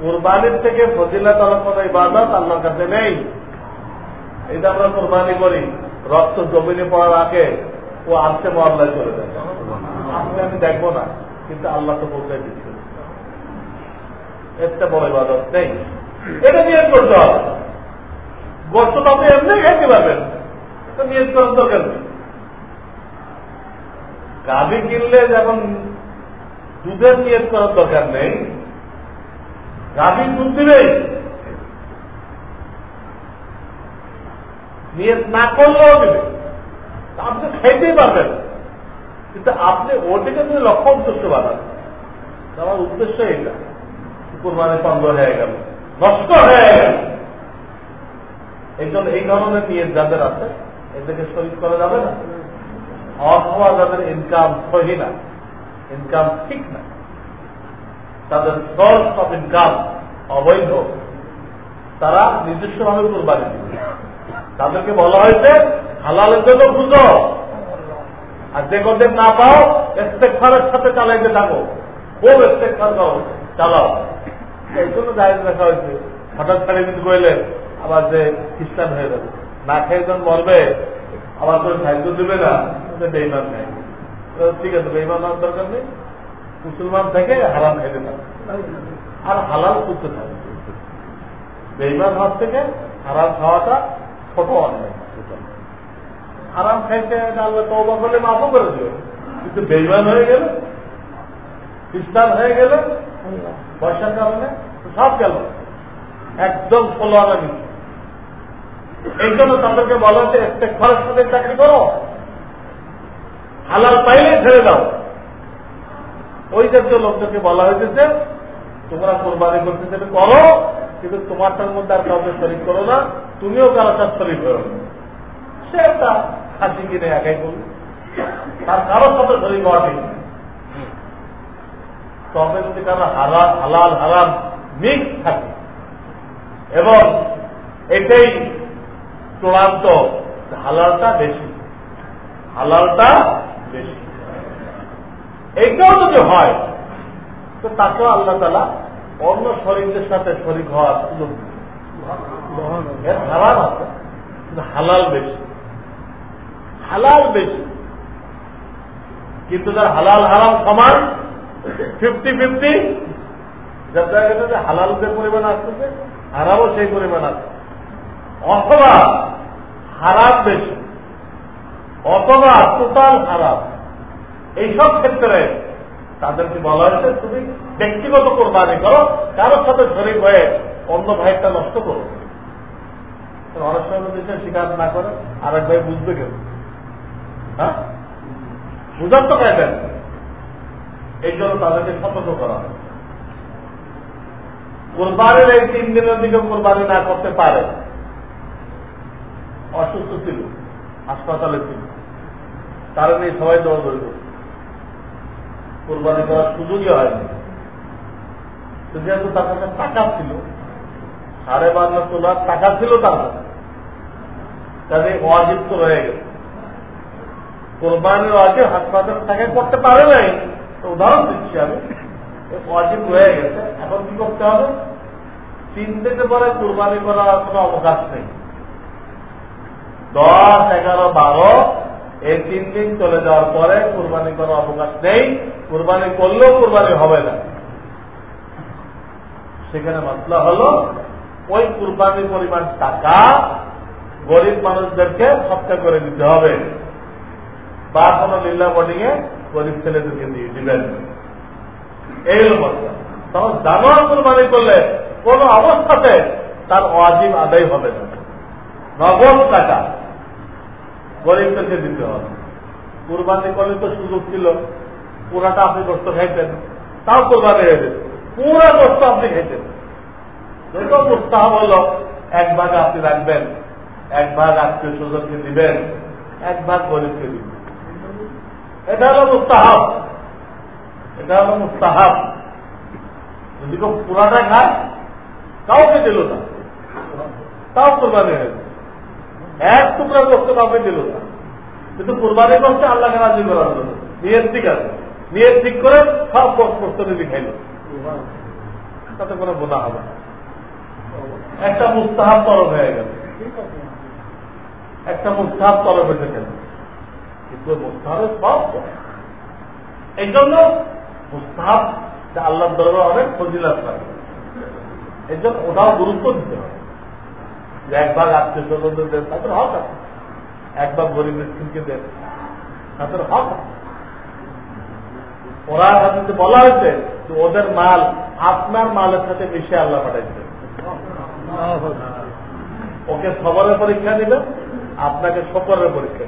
কুরবানির থেকে ফজিলত কোন ইবাদত আল্লাহর কাছে নেই। এটা আমরা কোরবানি করি, রক্ত জমিনে পড়ার আগে ও আসতে মহল্লায় চলে যায়। আমি দেখব না। কিন্তু আল্লাহ তো বলতে দিচ্ছে। একটা বড় ইবাদত নেই। এটা নিয়োগ করতে হবে। গোষ্ঠ তো আপনি এমনি খাইতে পারবেন। তো নিয়োগ করার দরকার নেই। গাভি কিনলে যেমন দুধের নিয়োগ করার দরকার নেই, গাভি দুধ দিবেই। নিয়োগ না করলেও দিবে। আপনি খাইতেই পারবেন। কিন্তু আপনি ওটিকে তুমি লক্ষ্য উদ্দেশ্য বানান আমার উদ্দেশ্য এটা কুরবানি বন্ধ হয়ে গেল, নষ্ট হয়ে গেল। এই জন্য এই ধরনের নিয়ে যাদের আছে, এদেরকে শরীর করা যাবে না। অথবা যাদের ইনকাম সহি না, ইনকাম ঠিক না, তাদের সোর্স অফ ইনকাম অবৈধ, তারা নিজস্বভাবে কোরবানি দিবে। তাদেরকে বলা হয়েছে, হালালের জন্য বুঝো। আর যে কদিন না পাও, ইস্তেকফারের সাথে চালাইতে থাকো। খুব ইস্তেকফার করো চালাও। এই জন্য জাহেজ দেখা হয়েছে, হঠাৎ ছাড়ে কিন্তু কইলে আবার যে খ্রিস্টান হয়ে যাবে। না খেয়ে যখন মরবে, আবার করে সাহায্য দেবে না বেইমান নেই। ঠিক আছে বেইমান হওয়ার দরকার নেই। মুসলমান থেকে হারাম খাইতে না আর হালাল করতে থাকে। বেইমান হওয়ার থেকে হারাম খাওয়াটা ছোট অন্যায়। হারাম খাইতে আল্লাহ তবা করলে মাফও করে দিল কিন্তু বেইমান হয়ে গেলে, খ্রিস্টান হয়ে গেলে, পয়সার কারণে সব গেল। একদম ষোলো আনা নিচ্ছে এই জন্য তাদেরকে বলা হচ্ছে একটা খরচ সাথে চাকরি করো। হালাল পাইলে ছেড়ে দাও। ওই জাতীয় লোকদেরকে বলা হয়েছে তোমরা কোরবানি করতে চাইলে করো, কিন্তু তোমারটার মধ্যে আর কাউকে শরীর করো না। তুমিও কারও তার শরীর করো সে একটা খাসি কিনে একাই করবে তার কারোর সাথে শরীর হওয়া ঠিক তবে যদি কারও হালাল হালাল, হারাম মিক্স থাকে, এবং এটাই চূড়ান্ত হালালটা বেশি হালালটা বেশি। এইটাও যদি হয়, তো তাকেও আল্লাহ তালা অন্য শরীরের সাথে শরীর হওয়ার সুযোগ হালাল আছে হালাল বেশি। হালাল বেশি। কিন্তু তার হালাল হারাম সমান ফিফটি ফিফটি জায়গাটাতে হালাল যে পরিমাণ আসতেছে, হারামও সেই পরিমাণ আছে অথবা হারাম বেশি, অথবা টোটাল হারাম। এইসব ক্ষেত্রে তাদেরকে বলা হয়েছে, তুমি ব্যক্তিগত কোরবানি করো, কারোর সাথে শরীর হয়ে অন্য ভাইটা নষ্ট করো। অনেক সময় দেশে স্বীকার না করে আর এক ভাই বুঝবে কেন? হ্যাঁ? বুঝার তো পাইবেন এই জন্য তাদেরকে সতর্ক করা হয়। কোরবানির এই তিন দিনের দিকে কোরবানি না করতে পারে। অসুস্থ ছিল, হাসপাতালে ছিল। তার নিয়ে সবাই দৌড়দৌড়ি করছে কোরবানি করার সুযোগই হয়নি। যেহেতু তার কাছে টাকা ছিল, সাড়ে বান্ন তোলার টাকা ছিল তার কাছে। তাদের অজিপ্ত রয়ে গেছে। কোরবানির আগে হাসপাতাল টাকা করতে পারে নাই। উদাহরণ দিচ্ছি আমি। অজিব রয়ে গেছে। এখন কি করতে হবে? তিন দিনের পরে কোরবানি করার কোনো অবকাশ নেই। দশ, এগারো, বারো, এই তিন দিন চলে যাওয়ার পরে কোরবানি করার অবকাশ নেই। কোরবানি করলেও কোরবানি হবে না। সেখানে মশলা হলো, ওই কোরবানির পরিমাণ টাকা গরিব মানুষদেরকে সবটা করে দিতে হবে। বা কোনো লীলা বোর্ডিং এ গরিব ছেলেদেরকে দিয়ে দিবেন এই হল মশলা তখন জানোয়ার কোরবানি করলে কোন অবস্থাতে তার অজীব আদায় হবে না। নগদ টাকা গরিবদেরকে দিতে হবে। কোরবানি করলে তো সুযোগ ছিল। পুরাটা আপনি গোস্ত খাইতেন, তাও কোরবানি হয়ে পুরা গোস্ত আপনি খাইতেন। যেটা মুস্তাহ হল, এক ভাগ আপনি রাখবেন, এক ভাগ আত্মীয় স্বজনকে দিবেন, এক ভাগ গরিবকে দিবেন। এটা হলো মুস্তাহাব। এটা হলো মুস্তাহাব। যদি কেউ পুরাটা খায় কাউকে দিল না। তাও কোরবানি হয়েছে এক টুকরা করতে কাউকে দিল না। কিন্তু কোরবানি করছে আল্লাহকে রাজি করার জন্য। নিয়ের ঠিক আছে। নিয়ের ঠিক করে সব প্রস্তুতি খাইল। তাতে কোনো বোনা হবে একটা মুস্তাহাব তরফ হয়ে গেল। একটা মুস্তাহাব তরফ হয়েছে কিন্তু সব এই জন্য আল্লাহ দরবার অনেক ফজিলাত লাগে এই জন্য ওটাও গুরুত্ব দিতে হবে। যে এক ভাগ আত্মীয় স্বজনদের দেন তাদের হক আছে। এক ভাগ গরিব মিস্ত্রিকে দেন তাদের হক আছে। ওরা সাথে বলা হয়েছে যে ওদের মাল আপনার মালের সাথে মিশে আল্লাহ পাঠাইছে। ওকে সবরের পরীক্ষা দিবে আপনাকে শকরের পরীক্ষা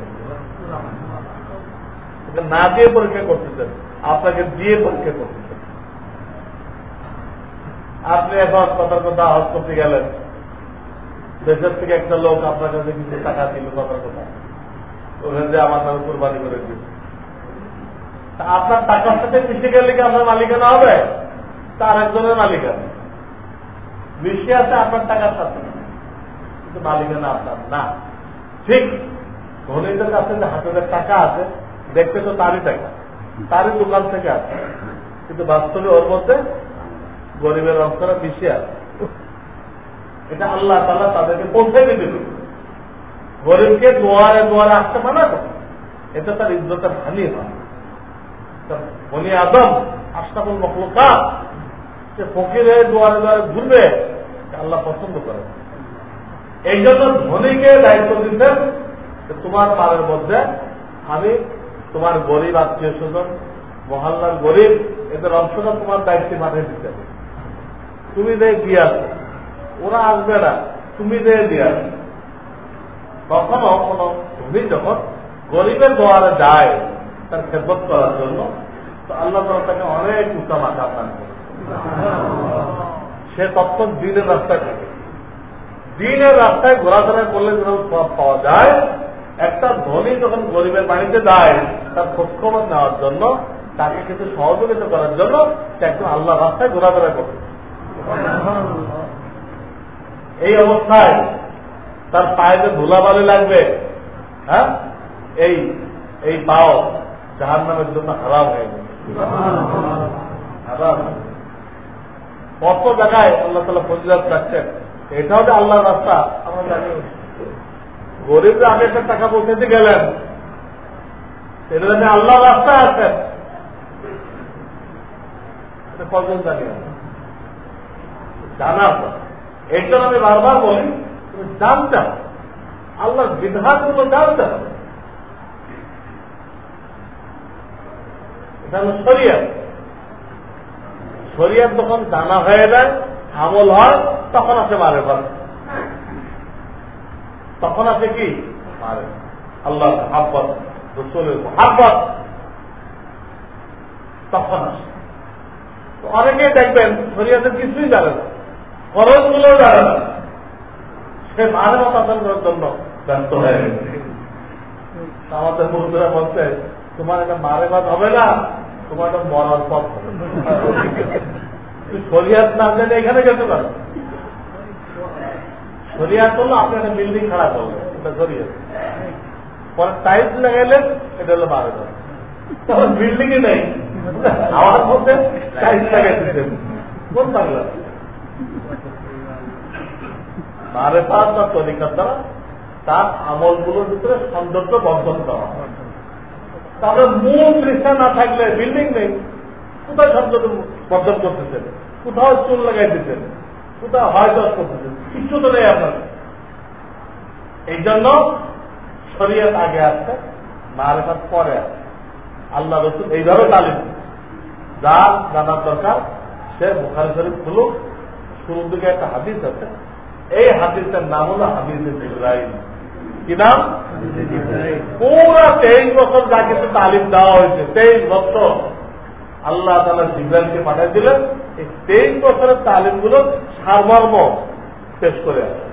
ওকে না দিয়ে পরীক্ষা করতেছেন, আপনাকে দিয়ে পরীক্ষা করতেছেন। আপনি এখন কথার কথা হজ করতে গেলেন। দেশের থেকে একটা লোক আপনার কাছে কিছু টাকা দিল কথার কথা। ওখানে যে, আমার নামে কোরবানি করে দিল আপনার টাকার সাথে মিশে গেলে কি আপনার মালিকানা হবে? তার একজনের মালিকানা। মিশে আছে আপনার টাকার সাথে। কিন্তু মালিকানা আপনার না। ঠিক ধনীদের কাছে যে হাজার টাকা আছে দেখতে তো তারই টাকা। তারই দোকান থেকে আছে কিন্তু বাস্তবে ওর মধ্যে গরিবের অংশটা মিশে আছে। এটা আল্লাহ তালা তাদেরকে পৌঁছে দিতে গরিবকে দোয়ারে দোয়ারে আসতে মানা করে। এটা তার ইজ্জতের হানি হয়। বনি আদম, আশরাফুল মখলুকা সে ফকির দোয়ারে দোয়ারে ঘুরবে আল্লাহ পছন্দ করে। এই জন্য ধনীকে দায়িত্ব দিতেন তোমার পাড়ের মধ্যে আমি তোমার গরিব আত্মীয় স্বজন, মহল্লার গরিব, এদের অংশটা তোমার দায়িত্বে মাথায় দিতে হবে। তুমি দেয় দিয়ে ওরা আসবে না, তুমি দেয় দিয়ে কখনো কোন ধনী যখন গরিবের দোয়ারে যায়, তার খেদমত করার জন্য, তো আল্লাহ তাকে অনেক উঁচা মাথা আপনার সে তখন দিনের রাস্তায় থাকে। দিনের রাস্তায় ঘোরাফেরা করলে সব পাওয়া যায় একটা ধনী যখন গরিবের বাড়িতে যায়, তার খোঁজখবর নেওয়ার জন্য, তাকে কিছু সহযোগিতা করার জন্য একদম আল্লাহ রাস্তায় ঘোরাফেরা করে এই অবস্থায় তার পায়ে যে ধুলাবালি লাগবে হ্যাঁ? এই এই পাও জাহান নামের জন্য হারাম হয়ে গেছে কত জায়গায় আল্লাহ তালা ফজিলাত রাখছেন? এটাও যে আল্লাহর রাস্তা। আমরা জানি। গরিবরা আগে একটা টাকা পৌঁছাতে গেলেন। সেটা জানি আল্লাহ রাস্তা আছেন কজন জানি জানার এর জন্য আমি বারবার বলি, তুমি জানতে হবে। আল্লাহর বিধানগুলো জানতে হবে। এটা হলো শরিয়াত। শরিয়াত যখন জানা হয়ে যায়, আমল হয়, তখন আছে মারে বল তখন আছে কি? আল্লাহ হাব্বত রসুলের হাব্বত। তখন আসে। অনেকেই দেখবেন শরিয়াতের কিছুই জানে না খরচগুলো জানে না। সে মানে মতাসন করার জন্য ব্যস্ত হয়ে গেছে। আমাদের বন্ধুরা বলছে তোমার এটা মারে ভাত হবে না তোমার এটা মরার পথ শরিয়াত না জানে এখানে যেতে পারো শরিয়াত হলো আপনি একটা বিল্ডিং খারাপ এটা শরিয়াত পরে টাইলস লাগাইলেন এটা হলো ভাত তখন বিল্ডিংই নেই। আমার মধ্যে টাইলস কোন বাংলা? মারে পাত বা তরিকার দ্বারা তার আমলগুলোর ভিতরে সৌন্দর্য বর্ধন করা তাহলে মূল দৃশ্য না থাকলে বিল্ডিং নেই। কোথায় সৌন্দর্য বর্ধন করতেছেন? কোথাও চুল লাগাই দিতেন কোথাও হয় দশ করতেছেন কিচ্ছু তো নেই আপনার। এই জন্য শরীয়ত আগে আসছে মারেফাত পরে আসছে। আল্লাহ রসুল এইভাবে তালিম যা জানার দরকার সে বুখারি শরীফ খুলুক শুরুর দিকে একটা হাদিস আছে। এই হাদিসের নাম হলো হাদিস ইব্রাহিম। কি নাম? পুরা তেইশ বছর যা কিছু তালিম দেওয়া হয়েছে তেইশ বছর। আল্লাহ তালা জিব্রাইলকে পাঠিয়ে দিলেন। এই তেইশ বছরের তালিমগুলো সারমর্ম পেশ করে আসে।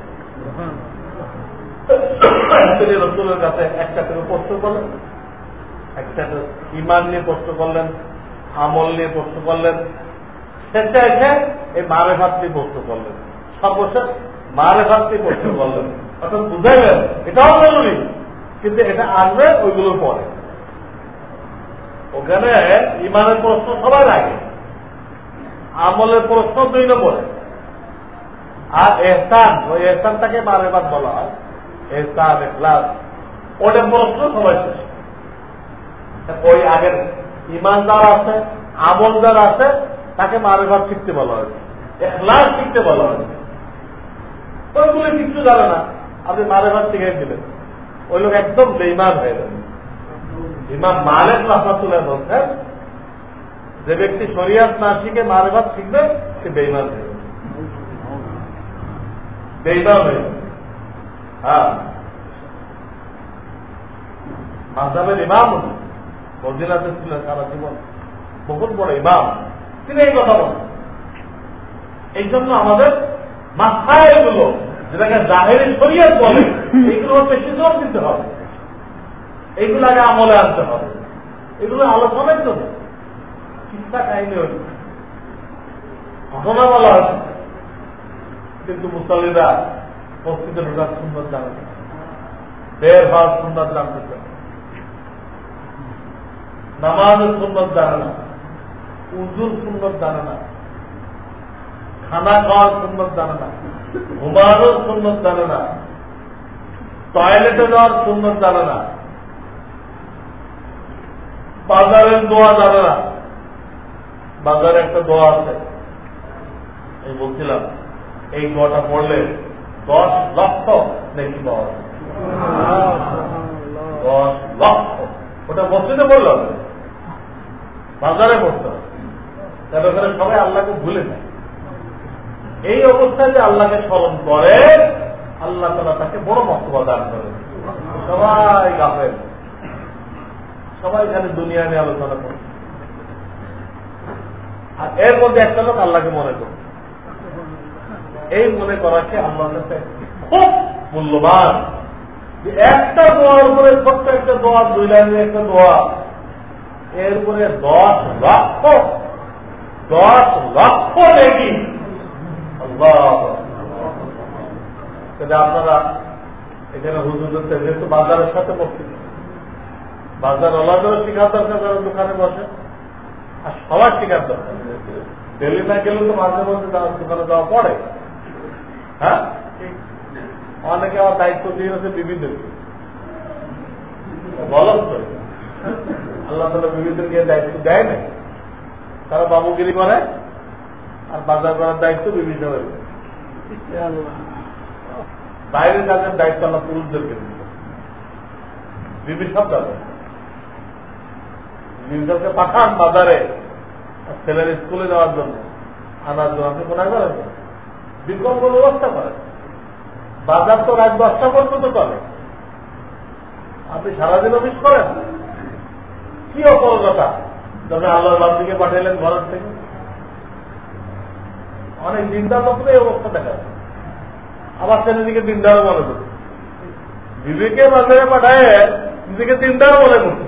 রসুলের কাছে একটা থেকে প্রশ্ন করলেন। একটা ইমান নিয়ে প্রশ্ন করলেন, আমল নিয়ে প্রশ্ন করলেন। শেষে এসে এই মারে ভাত নিয়ে প্রশ্ন করলেন। সর্বশেষ মারে ভাত নিয়ে প্রশ্ন করলেন। অর্থাৎ বুঝাই গেল এটাও জরুরি, কিন্তু এটা আসবে ওইগুলোর পরে। ওখানে ইমানের প্রশ্ন সবার আগে। আমলের প্রশ্ন দুই নম্বরে। আর এহসান, ওই এহসানটাকে মারে বাদ বলা হয়। এহসান, এখলাস ওটা প্রশ্ন সবাই শেষ। ওই আগের ইমানদার আছে আমলদার আছে, তাকে মারে ভাত শিখতে বলা হয়েছে। এখলাস শিখতে বলা হয়েছে। ওইগুলো কিছু জানে না। আপনি মারে ভাত শিখাই দিলেন। ওই লোক একদম বেইমান হয়ে যাবে ইমাম মালেক রহমাতুল্লাহ বলছেন, যে ব্যক্তি শরিয়াত না শিখে মারে ভাত শিখবে, সে বেইমান হয়ে বেইমান হয়ে হ্যাঁ। ইমাম মদিনাতে ছিলেন সারা জীবন, বহুত বড় ইমাম। তিনি এই কথা বলেন। এই জন্য আমাদের মাথায় এগুলো, যেটাকে জাহেরি শরিয়াত বলে এইগুলো বেশি জোর দিতে হবে। এইগুলো আগে আমলে আনতে হবে। এগুলো আলোচনার জন্য। চিন্তা কাহিনী হল। ঘটনা বলা হয়েছে। কিন্তু মুসল্লিরা মসজিদে ঢোকার সুন্দর জানে না। বের হওয়ার সুন্দর জানতে চায় নামাজের সুন্দর জানে না। উজুর সুন্দর জানে না। খানা খাওয়ার সুন্দর জানে না। ঘুমানোর সুন্দর জানে না। টয়লেটে যাওয়ার সুন্দর জানে না। বাজারের দোয়া জানে না। বাজারে একটা দোয়া আছে। এই বলছিলাম এই দোয়াটা পড়লে দশ লক্ষ নাকি পাওয়া যায়। দশ লক্ষ। ওটা মসজিদে পড়ল বাজারে পড়তে তাহলে ওখানে সবাই আল্লাহকে ভুলে যায়। এই অবস্থায় যে আল্লাহকে স্মরণ করে আল্লাহ তালা তাকে বড় মস্তবা দান করে সবাই গাফে সবাই খালি দুনিয়া নিয়ে আলোচনা করে। আর এর মধ্যে একটা লোক আল্লাহকে মনে করে। এই মনে করাকে আল্লাহ কাছে খুব মূল্যবান। একটা দোয়ার উপরে ছোট্ট একটা দোয়া, দুই লাইনের একটা দোয়া। এরপরে দশ লক্ষ দশ লক্ষ দেখি আপনারা এখানে হুজুর যেহেতু বাজারের সাথে বসতে বাজার ওলাদেরও শিখার দরকার যারা দোকানে বসে। আর সবার শিখার দরকার। ডেলি না গেলেও তো মাঝে মধ্যে দোকানে যাওয়া পড়ে। হ্যাঁ? অনেকে আমার দায়িত্ব দিয়ে হচ্ছে বিবিদেরকে বলক আল্লাহ তালা বিবিদেরকে দায়িত্ব দেয় না। তারা বাবুগিরি করে, আর বাজার করার দায়িত্ব বিভিন্ন বাইরে কাজের দায়িত্ব আল্লাহ পুরুষদেরকে দিচ্ছে বিবি সব যাবে বিবিদেরকে পাঠান বাজারে, ছেলের স্কুলে যাওয়ার জন্য। আনার জন্য আপনি কোথায় করেন? বিকল্প ব্যবস্থা করেন। বাজার তো রাত দশটা পর্যন্ত চলে। আপনি সারাদিন অফিস করেন? কি অপরগতা? তবে আল্লাহ বান্দিকে পাঠাইলেন ঘরের থেকে। অনেক দিনদার লোকের এই অবস্থা দেখা আবার সে নিজেকে দিনদার মনে করছে বিবেকে বাজারে পাঠায় নিজেকে দিনদার মনে করছে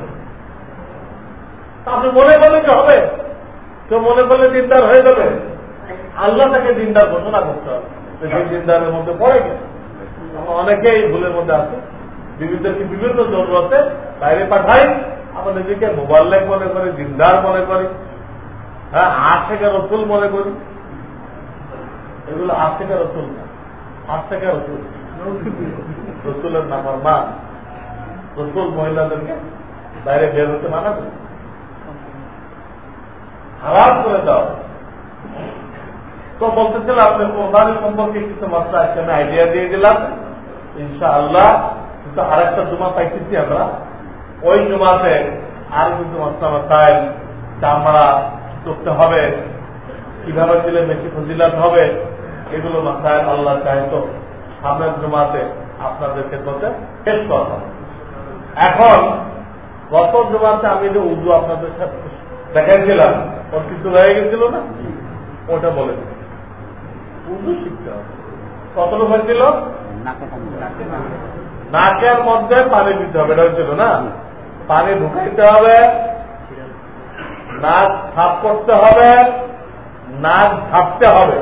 আপনি মনে করলে যে হবে? কেউ মনে করলে দিনদার হয়ে যাবে? আল্লাহ তাকে দিনদার ঘোষণা করতে হবে। দিনদারের মধ্যে পড়ে গেছে। অনেকে এই ভুলের মধ্যে আছে। বিভিন্নকে বিভিন্ন জরুরতে বাইরে পাঠাই, আমরা নিজেকে মোবাইল মনে করি, দিনদার মনে করি। হ্যাঁ আট থেকে রসুল মনে করি। এগুলো আট থেকে রসুল না। আট থেকে রসুল। রসুলের নামার মা রসুল মহিলাদেরকে বাইরে বের হতে মানা করি। হারাম করে দাও। তো বলতেছিলাম আপনি কোরবানি সম্পর্কে কিছু মাত্রা আছে আমি আইডিয়া দিয়ে দিলাম। ইনশা আল্লাহ কিন্তু আর একটা জমা পাইতেছি আমরা। ওই জমাতে আর কিছু মাত্রা মাত্রায় চামড়া করতে হবে, কীভাবে দিলে বেশি ফজিলাত হবে, এগুলো মাথায় আল্লাহ চাই তো সামনের জমাতে আপনাদের ক্ষেত্রে শেষ করা এখন, গত জমাতে আমি যে উজু আপনাদের সাথে দেখাইছিলাম, ওর কিছু রয়ে গেছিল না? ওটা বলে হবে। হয়েছিল? নাকের মধ্যে পানি দিতে হবে, এটা হচ্ছিল না? পানি ঢুকাইতে হবে, নাক করতে হবে, নাক হবে।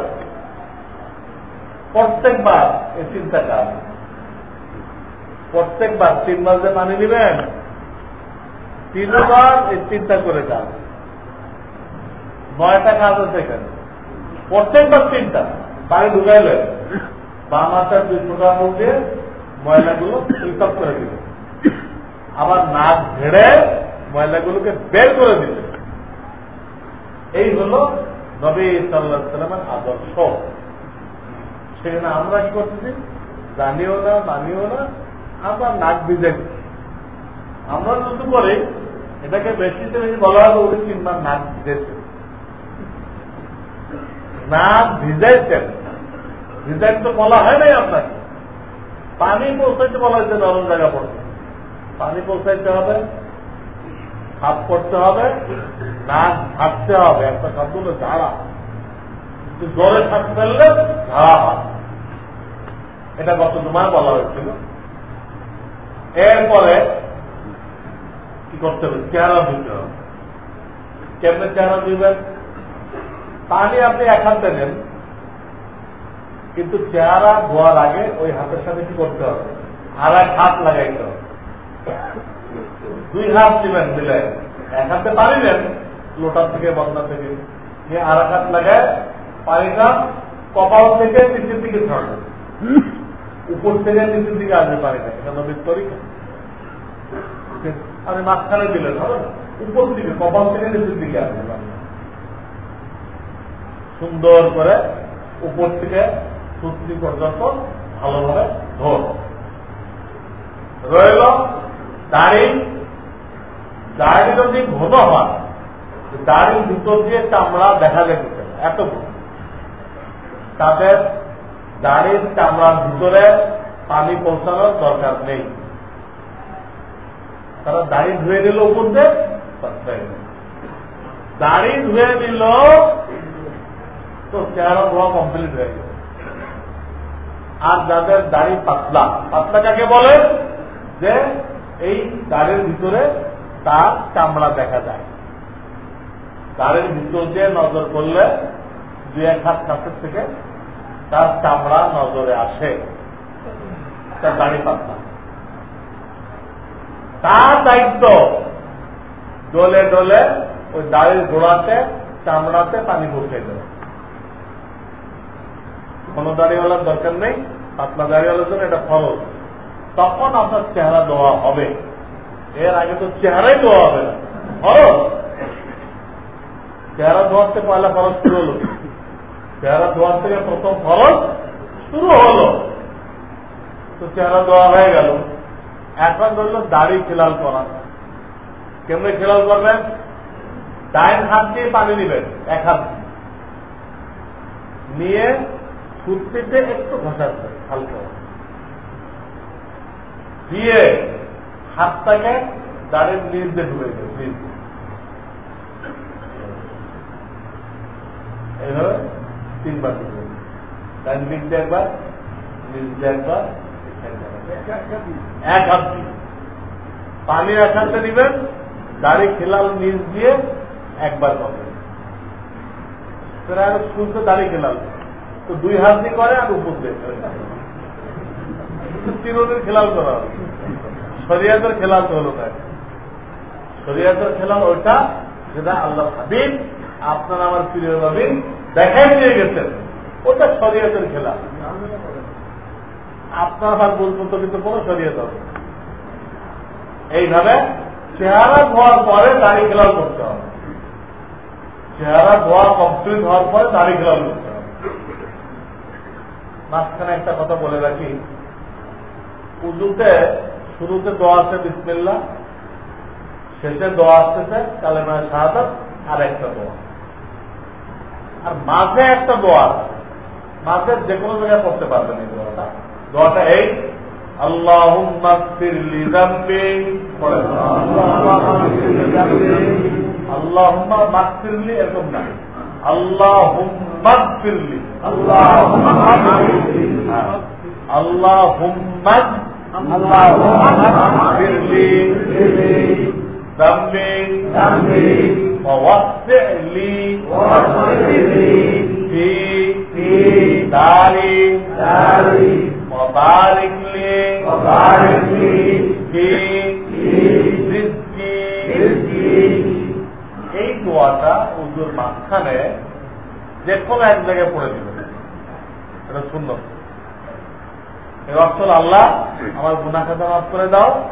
প্রত্যেকবার এই চিন্তা কাজ। প্রত্যেকবার তিন মাসে পানি দিবেন, তিনবার এই চিন্তা করে কাজ। নয়টা কাজ আছে এখানে। প্রত্যেকবার তিনটা। পানি ঢুকাইলেন বাম হাতের দুই ফোটা মধ্যে ময়লাগুলো পৃথক করে দিল। আবার নাক ঝেড়ে ময়লাগুলোকে বের করে দিল। এই হল নবী সাল্লাহ সাল্লামের আদর্শ। সেখানে আমরা কি করতেছি? জানিও না, মানিও না আবার নাক ভিজে আমরা যদি করি, এটাকে বেশি বেশি বলা হবে ওই তিনবার নাক ভিজেছে। নাক ভিজাইছেন। ভিজাইন তো বলা হয় নাই আপনাকে। পানি পৌঁছাইতে বলা হয়েছে নরম জায়গা পড়তে পানি পৌঁছাইতে হবে হাত করতে হবে, নাক ঝাঁকতে হবে। একটা শব্দ হলো ঝাড়া জোরে শ্বাস ফেললে ঝাড়া এটা গত জুমায় বলা হয়েছিল। এরপরে কি করতে হবে? চেহারা ধুতে হবে। কেমনে চেহারা ধুবেন পানি আপনি এক হাতে নেন। কিন্তু চেহারা ধোয়ার আগে ওই হাতের সাথে কি করতে হবে? আর এক হাত লাগাইতে হবে। দুই হাত দিবেন মিলে। এক হাতে পানি নেন, লোটার থেকে বন্ধা থেকে। নিয়ে আর এক হাত লাগায় পানিটা কপাল থেকে নিচের দিকে ছড়াবে উপর থেকে নিচের দিকে আসবে পানিটা এটা নবীর তরিকা। আপনি মাঝখানে দিলেন, হবে উপর দিকে কপাল থেকে নিচের দিকে আসবে সুন্দর করে উপর থেকে সুতি পর্যন্ত ভালোভাবে ধর। রইল দাড়ি। দাড়ি যদি ঘন হয়, দাড়ির ভিতর দিয়ে চামড়া দেখা যেতে এত তাদের দাড়ির চামড়ার ভিতরে পানি পৌঁছানোর দরকার নেই। তারা দাড়ি ধুয়ে নিল উপর দিয়ে দাড়ি ধুয়ে নিল তো চেহারা ধোয়া কমপ্লিট হয়ে গেল। আর যাদের দাড়ি পাতলা পাতলা কাকে বলে? যে এই দাড়ির ভিতরে তার চামড়া দেখা যায়। দাড়ির ভিতর দিয়ে নজর করলে দুই এক হাত কাছের থেকে তার চামড়া নজরে আসে। তার দাড়ি পাতলা। তার দায়িত্ব ডলে ডলে ওই দাড়ির গোড়াতে, চামড়াতে পানি পৌঁছে দেবে কোন দাড়িওয়ালার দরকার নেই পাতলা দাড়িওয়ালার জন্য এটা ফরজ। তখন আপনার চেহারা দেওয়া হবে। এর আগে তো চেহারাই দেওয়া হবে না। ফরজ। চেহারা ধোয়ার থেকে পয়লা ফরজ শুরু হলো। চেহারা ধোয়ার থেকে প্রথম ফরজ শুরু হলো। তো চেহারা দেওয়া হয়ে গেল। এখন ধরল দাড়ি খেলাল করা। কেমনে খেলাল করবেন? ডাইন হাত দিয়ে পানি নিবেন এক হাত নিয়ে কুর্তিতে একটু ঘষাচ্ছে হালকা। দিয়ে হাতটাকে দাঁড়ের নিজ দিয়ে ঢুকে নিজ এইভাবে তিনবার ঢুকে দিয়ে একবার নিজ দিয়ে একবার এক হাত পানি এক হাতে দিবেন দাড়ি খেলাল নিজ দিয়ে একবার সেটা শুনতে দাড়ি খেলাল। তো দুই হাত দিয়ে করে আর উপর দিয়ে খেলাল করা শরিয়াতের খেলাল তো হলো তাই শরিয়াতের খেলাল ওইটা যেটা আল্লাহ হাবিব আপনার আমার প্রিয় নবীন দেখাই দিয়ে গেছেন। ওটা শরিয়াতের খেলা। আপনার আমার বলব তো কিন্তু কোনো শরিয়ত হবে এইভাবে চেহারা ধোয়ার পরে দাড়ি খেলাল করতে হবে। চেহারা ধোয়া কমপ্লিট হওয়ার পরে দাড়ি খেলাল করতে হবে। মাঝখানে একটা কথা বলে রাখি। উজুতে শুরুতে দোয়া আছে বিসমিল্লা শেষে দোয়া আসতেছে কালেমা শাহাদ আর একটা দোয়া। আর মাঝে একটা দোয়া মাঝে যে কোনো জায়গায় পড়তে পারবেন এই দোয়াটা। দোয়াটা এই আল্লাহ আল্লাহ এরকম নাই اللهم اغفر لي. اللهم اغفر لي. اللهم اغفر لي. ذنبي ذنبي ووسع لي. واغفر لي في في داري. داري وبارك لي. وبارك لي. في في رزقي رزقي. দোয়াটা উজুর মাঝখানে যে কোনো এক জায়গায় পড়ে দিল এটা সুন্দর এবার আল্লাহ, আমার গুনা খাতা মাফ করে দাও।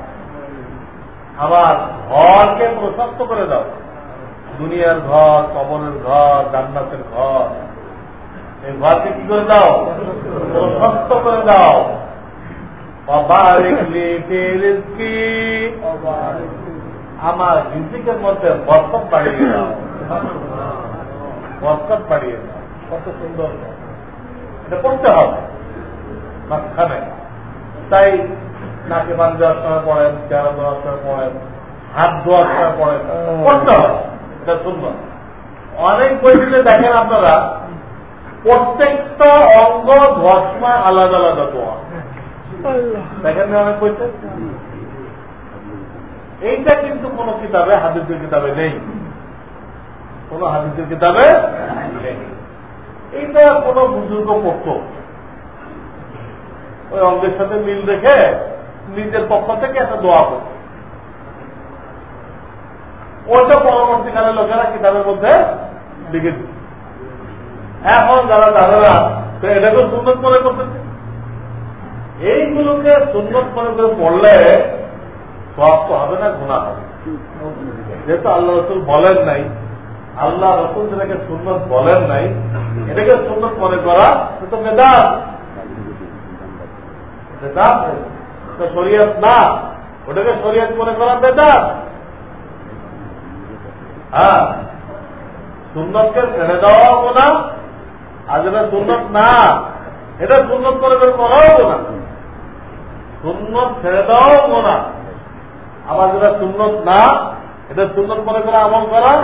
আমার ঘরকে প্রশস্ত করে দাও। দুনিয়ার ঘর, কবরের ঘর, জান্নাতের ঘর। এই ঘরকে কি করে দাও? প্রশস্ত করে দাও। অবারিক আমার রিজিকের মধ্যে বরকত বাড়িয়ে দাও। বরকত বাড়িয়ে দাও। কত সুন্দর। এটা করতে হবে। মাঝখানে। তাই নাকে বান দেওয়ার সময় পড়েন চেহারা দেওয়ার সময় পড়েন হাত ধোয়ার সময় পড়েন। করতে হবে। এটা সুন্দর। অনেক বইগুলো দেখেন আপনারা প্রত্যেকটা অঙ্গ ধোয়ার সময় আলাদা আলাদা দোয়া দেখেন অনেক বইতে? এইটা কিন্তু কোন কিতাবে, হাদিসের কিতাবে নেই। কোন হাদিসের কিতাবে এইটা কোন বুজুর্গ পক্ষ। ওই অঙ্গের সাথে মিল রেখে নিজের পক্ষ থেকে একটা দোয়া করত ওইটা পরবর্তীকালে লোকেরা কিতাবের মধ্যে লিখে দিত এখন যারা দাদারা তো এটাকে সুন্দর করে করতেছে। এইগুলোকে সুন্দর করে করে পড়লে সব হবে না গুণা হবে। যেহেতু আল্লাহ রসুল বলেন নাই, আল্লাহ রসুল যেটাকে সুন্দর বলেন নাই, এটাকে সুন্দর মনে করা সে তো মেদাত বেদাত তো না। ওটাকে শরীয়ত মনে করা বেদাত। হ্যাঁ। সুন্নতকে ছেড়ে দেওয়াও গোনা আর যেটা সুন্নত না, এটা সুন্নত করে বের করাও গোনা সুন্নত ছেড়ে দেওয়াও গোনা আবার যেটা সুন্নত না, এটা সুন্নত মনে করে আমল করা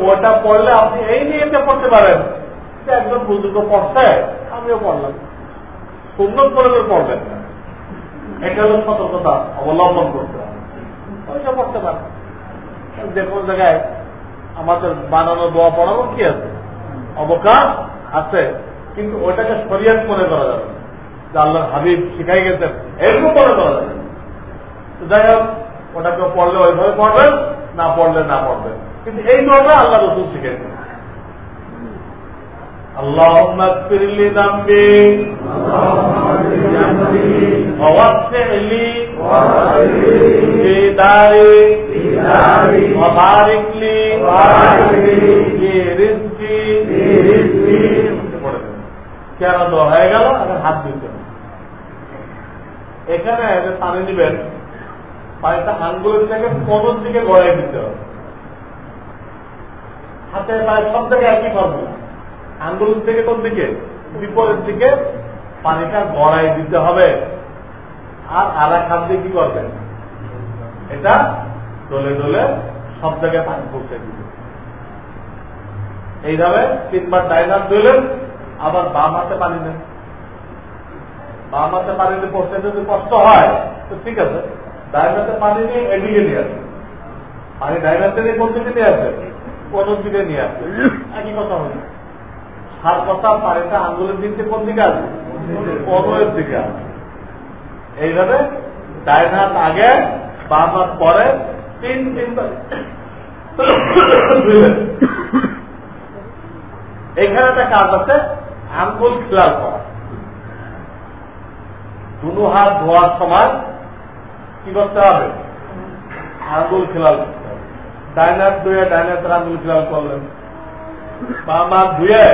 ওটা পড়লে আপনি এই নিয়ে এটা পড়তে পারেন। একজন বুজুর্গ পড়ছে, আমিও পড়লাম। সুন্দর করে করে পড়বেন না। এটা হলো সতর্কতা অবলম্বন করতে হবে। ওইটা পড়তে পারেন। যে কোনো জায়গায় আমাদের বানানো দোয়া পড়ানো কি আছে? অবকাশ আছে। কিন্তু ওটাকে শরিয়াত মনে করা যাবে। যে আল্লাহর হাবিব শিখাই গেছেন এরকম মনে করা যাবে না। তো যাই হোক ওটাকে পড়লে ওইভাবে পড়বেন না পড়লে না পড়বেন কিন্তু এই দোয়াটা আল্লাহ রসুল শিখেছেন اللهم اغفر لي ذنبي ووسع لي في داري وبارك لي في رزقي কেন তো হয়ে গেল এখন হাত দিতে হবে। এখানে যে পানি নিবেন পানিটা আঙ্গুলের থেকে কোনোর দিকে গড়াই দিতে হবে। হাতে পায়ে সব থেকে একই ফর্মুলা আঙ্গুলের থেকে কোন দিকে? বিপরীত দিকে। পানিটা গড়াই দিতে হবে। আর এক হাত দিয়ে কি করবেন? এটা ডলে ডলে সব জায়গায় পানি পৌঁছে দিবে এইভাবে তিনবার ডাইন হাত আবার বাম হাতে পানি নেন বাম পানি নিয়ে পড়তে যদি কষ্ট হয়, তো ঠিক আছে। ডাইন হাতে পানি নিয়ে এদিকে নিয়ে আসবে। পানি ডাইন হাতে নিয়ে কোন দিকে নিয়ে আসবে। কোন দিকে নিয়ে আসবে। একই কথা হবে। সার কথা পানিটা আঙ্গুলের দিক কোন দিকে আসবে? কোনের দিকে আসবে। এইভাবে ডাইন হাত আগে বাম পরে, তিন তিনবার এখানে একটা কাজ আছে, আঙ্গুল খেলাল করা। দুনো হাত ধোয়ার সময় কি করতে হবে? আঙ্গুল খেলাল করতে হবে। ডাইন ধুয়ে ডাইন হাতের আঙ্গুল খেলাল করলেন। হাত ধুয়ে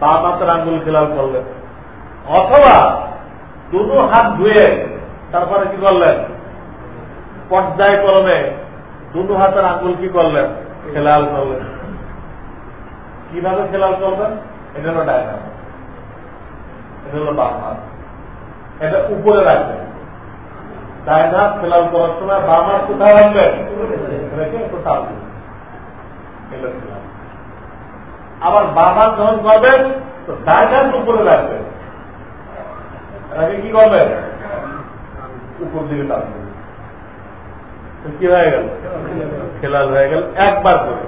বাম হাতের আঙ্গুল খেলাল করলেন। অথবা দুটো হাত ধুয়ে তারপরে কি করলেন? পর্যায়ক্রমে দুটো হাতের আঙ্গুল কি করলেন? খেলাল করলেন। কীভাবে খেলাল করবেন এটা হলো ডায়নাম এটা হলো বাম এটা উপরে রাখবেন ডাইন হাত ফেলাল করার সময় বাম কোথায় রাখবেন আবার বাম হাত যখন করবেন, তো হাত উপরে রাখবেন। রাখে কি করবেন? উপর দিকে টানবেন তো কি হয়ে গেল? খেলাল হয়ে গেল। একবার করে।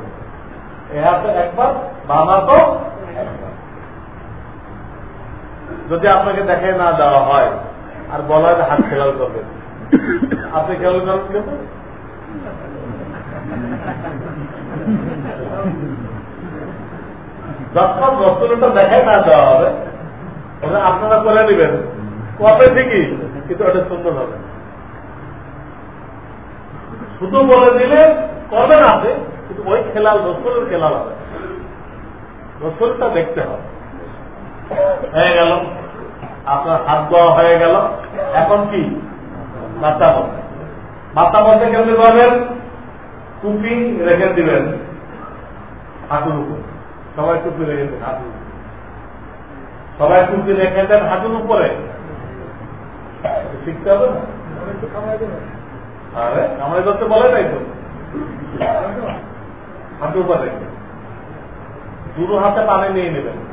এ হাতে একবার বাম হাতও একবার। যদি আপনাকে দেখে না দেওয়া হয়, আর বলা হয় হাত খেলাল করবেন আপনি খেয়াল করেন কিন্তু যখন রসুলটা দেখায় না দেওয়া হবে, ওটা আপনারা করে নেবেন। কবে ঠিকই, কিন্তু ওটা সুন্দর হবে। শুধু বলে দিলে করবেন আছে কিন্তু ওই খেলাল, রসুলের খেলাল হবে। রসুলটা দেখতে হবে। হয়ে গেল। আপনার হাত দেওয়া হয়ে গেল। এখন কি? মাথা বন্ধ মাথা বন্ধে কেমনি করবেন টুপি রেখে দিবেন। হাঁটুর উপর। সবাই টুপি রেখে দেন, হাঁটুর সবাই টুপি রেখে দেন হাঁটুর উপরে। শিখতে হবে না? আরে আমাদের করতে বলে নাই তো। হাঁটুর উপর দুটো হাতে পানি নিয়ে নেবেন।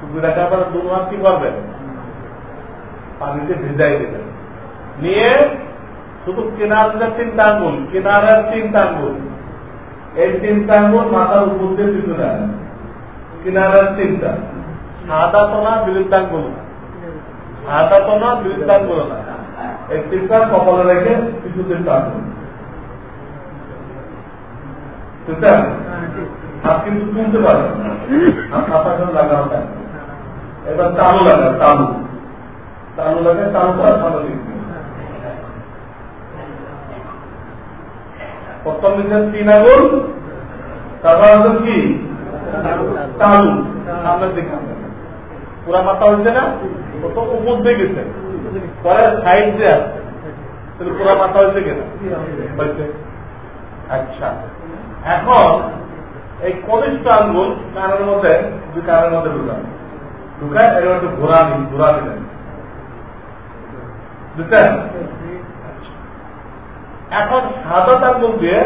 টুপি রাখার পরে দুটো হাত কি করবেন? পানিতে ভিজাই দেবেন। নিয়ে শুধু কেনার তিনটা আঙ্গুল কেনারের তিনটা আঙ্গুল এই তিনটা আঙ্গুল মাথার উপর দিয়ে পিছনে আনেন কিনারের তিনটা সাদা তো না বৃদ্ধাঙ্গুল না সাদা তো না বৃদ্ধাঙ্গুল না এই তিনটা কপালে রেখে কিছু তিনটা আঙ্গুল ঠিক আছে? হাত কিন্তু তুলতে পারে হাত মাথা করে লাগানো যায় এবার তালু লাগান তালু। তালু লাগে তালু করা দিক প্রথম দিকের তিন আগুন তারপর আগুন কি? তালু। সামনের দিকে পুরা মাথা হয়েছে না? প্রথম উপর দিয়ে গেছে। পরে সাইড দিয়ে আসছে। পুরা মাথা হয়েছে কিনা? আচ্ছা। এখন এই কনিষ্ঠ আঙ্গুল কানের মধ্যে, দুই কানের মধ্যে ঢুকান। ঢুকায় এখন সাদা আঙ্গুল দিয়ে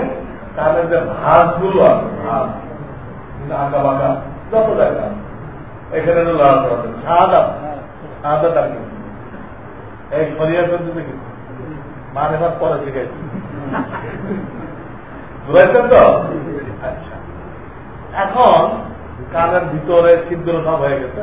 কানের যে ভাঁজগুলো আছে আঁকা বাঁকা, যত এখানে করা সাদা সাদা আঙ্গুল এই মানে ভাত পরে শিখাইছি। বুঝাইছেন তো? আচ্ছা। এখন কানের ভিতরে ছিদ্র সব হয়ে গেছে।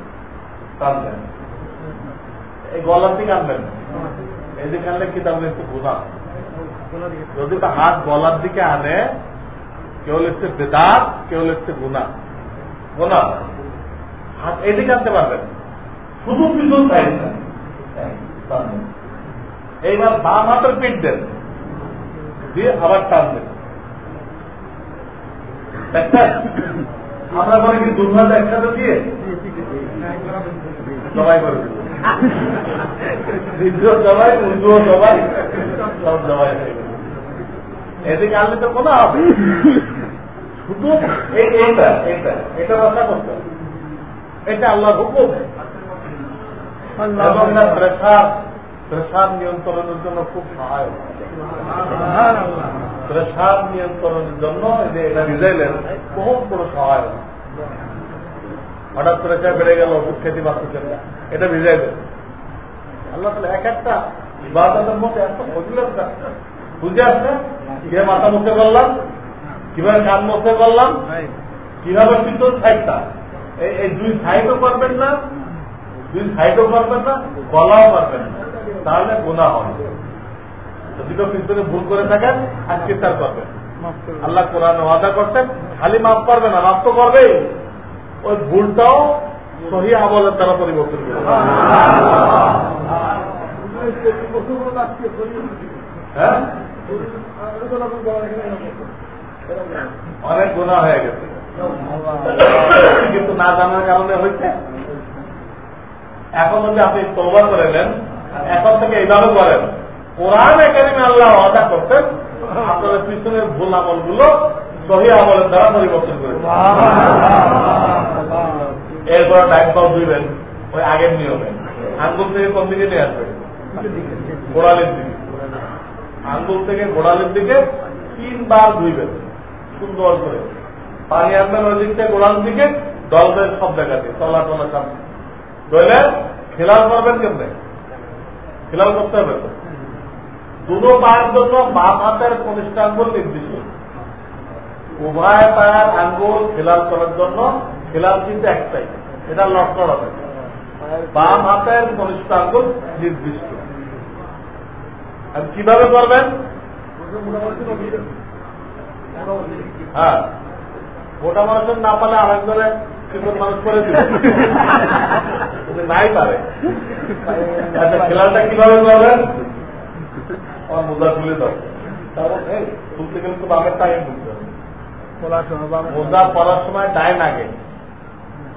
টানবেন। এই গলার দিকে এই দিকে আনলে কি তাহলে একটু গুণা যদি হাত গলার দিকে আনে, কেউ লিখছে বেদাত, কেউ লিখছে গুণা গুণা হাত এদিকে আনতে পারবেন। শুধু পিছন এইবার বাম হাতের পিঠ দেন। দিয়ে আবার টানবেন। দেখছেন? আমরা মনে কি দুর্ভাগ একসাথে দিয়ে? দিল। দ্বিতীয় জবাই উর্দুও জবাই সব গেল। এদিকে আনলে তো কোনো হবে শুধু এটা রক্ষা করতে হবে। এটা আল্লাহর হুকুম। প্রেসার প্রেসার নিয়ন্ত্রণের জন্য খুব সহায়ক। প্রেসার নিয়ন্ত্রণের জন্য এটা রিজাইলের বহু বড় সহায়ক। হঠাৎ প্রেসার বেড়ে গেল ওষুধ খেতে পারতেছেন না। এটা রিজাইলের আল্লাহ তাহলে এক একটা ইবাদতের মধ্যে এত ফজিলত বুঝে আসছে? কীভাবে মাথা মুখে করলাম কীভাবে কান মুখে করলাম কীভাবে পিছন সাইডটা এই দুই সাইডও করবেন না দুই সাইডও করবেন না গলাও পারবেন না। তাহলে গোনা হবে। যদি কেউ পিছনে ভুল করে থাকেন আর তার করবেন আল্লাহ কোরআন ওয়াদা করছেন খালি মাফ করবে না মাফ তো করবেই। ওই ভুলটাও সহি আমলের দ্বারা পরিবর্তন করে হ্যাঁ? অনেক গুণা হয়ে গেছে। কিন্তু না জানার কারণে হয়েছে। এখন যদি আপনি তোবা এখন থেকে এইভাবে করেন। কোরআন একাডেমি আল্লাহ করতেন পিছনের ভুল আমলগুলো সহি আমলের দ্বারা পরিবর্তন করে এরপর ডাইন পাও ধুইবেন ওই আগের নিয়মে। আঙ্গুল থেকে কোন দিকে নিয়ে আসবে গোড়ালির দিকে। আঙ্গুল থেকে গোড়ালির দিকে তিনবার ধুইবেন সুন্দর করে। পানি আনবেন ওই দিক থেকে গোড়াল দিকে দলবেন সব জায়গাতে তলা টলা সব ধরলে খেলাল করবেন কেমনে? খেলাল করতে হবে দুটো পায়ের জন্য বাম হাতের কনিষ্ঠ আঙ্গুল নির্দিষ্ট। উভয় পায়ের আঙ্গুল খেলাল করার জন্য, খেলাল কিন্তু একটাই, এটা লক্ষ্য হবে। বাম হাতের কনিষ্ঠ আঙ্গুল নির্দিষ্ট। কীভাবে করবেন? হ্যাঁ গোটা মানুষের না পালে আরেকজনে কিন্তু মানুষ করে দিবে। নাই পারে। আচ্ছা খেলাটা কীভাবে করবেন? আমার মোজা খুলে দাও। তারপর তুলতে গেলে তো বামের টাইম মোজা পরার সময় ডাইন আগে।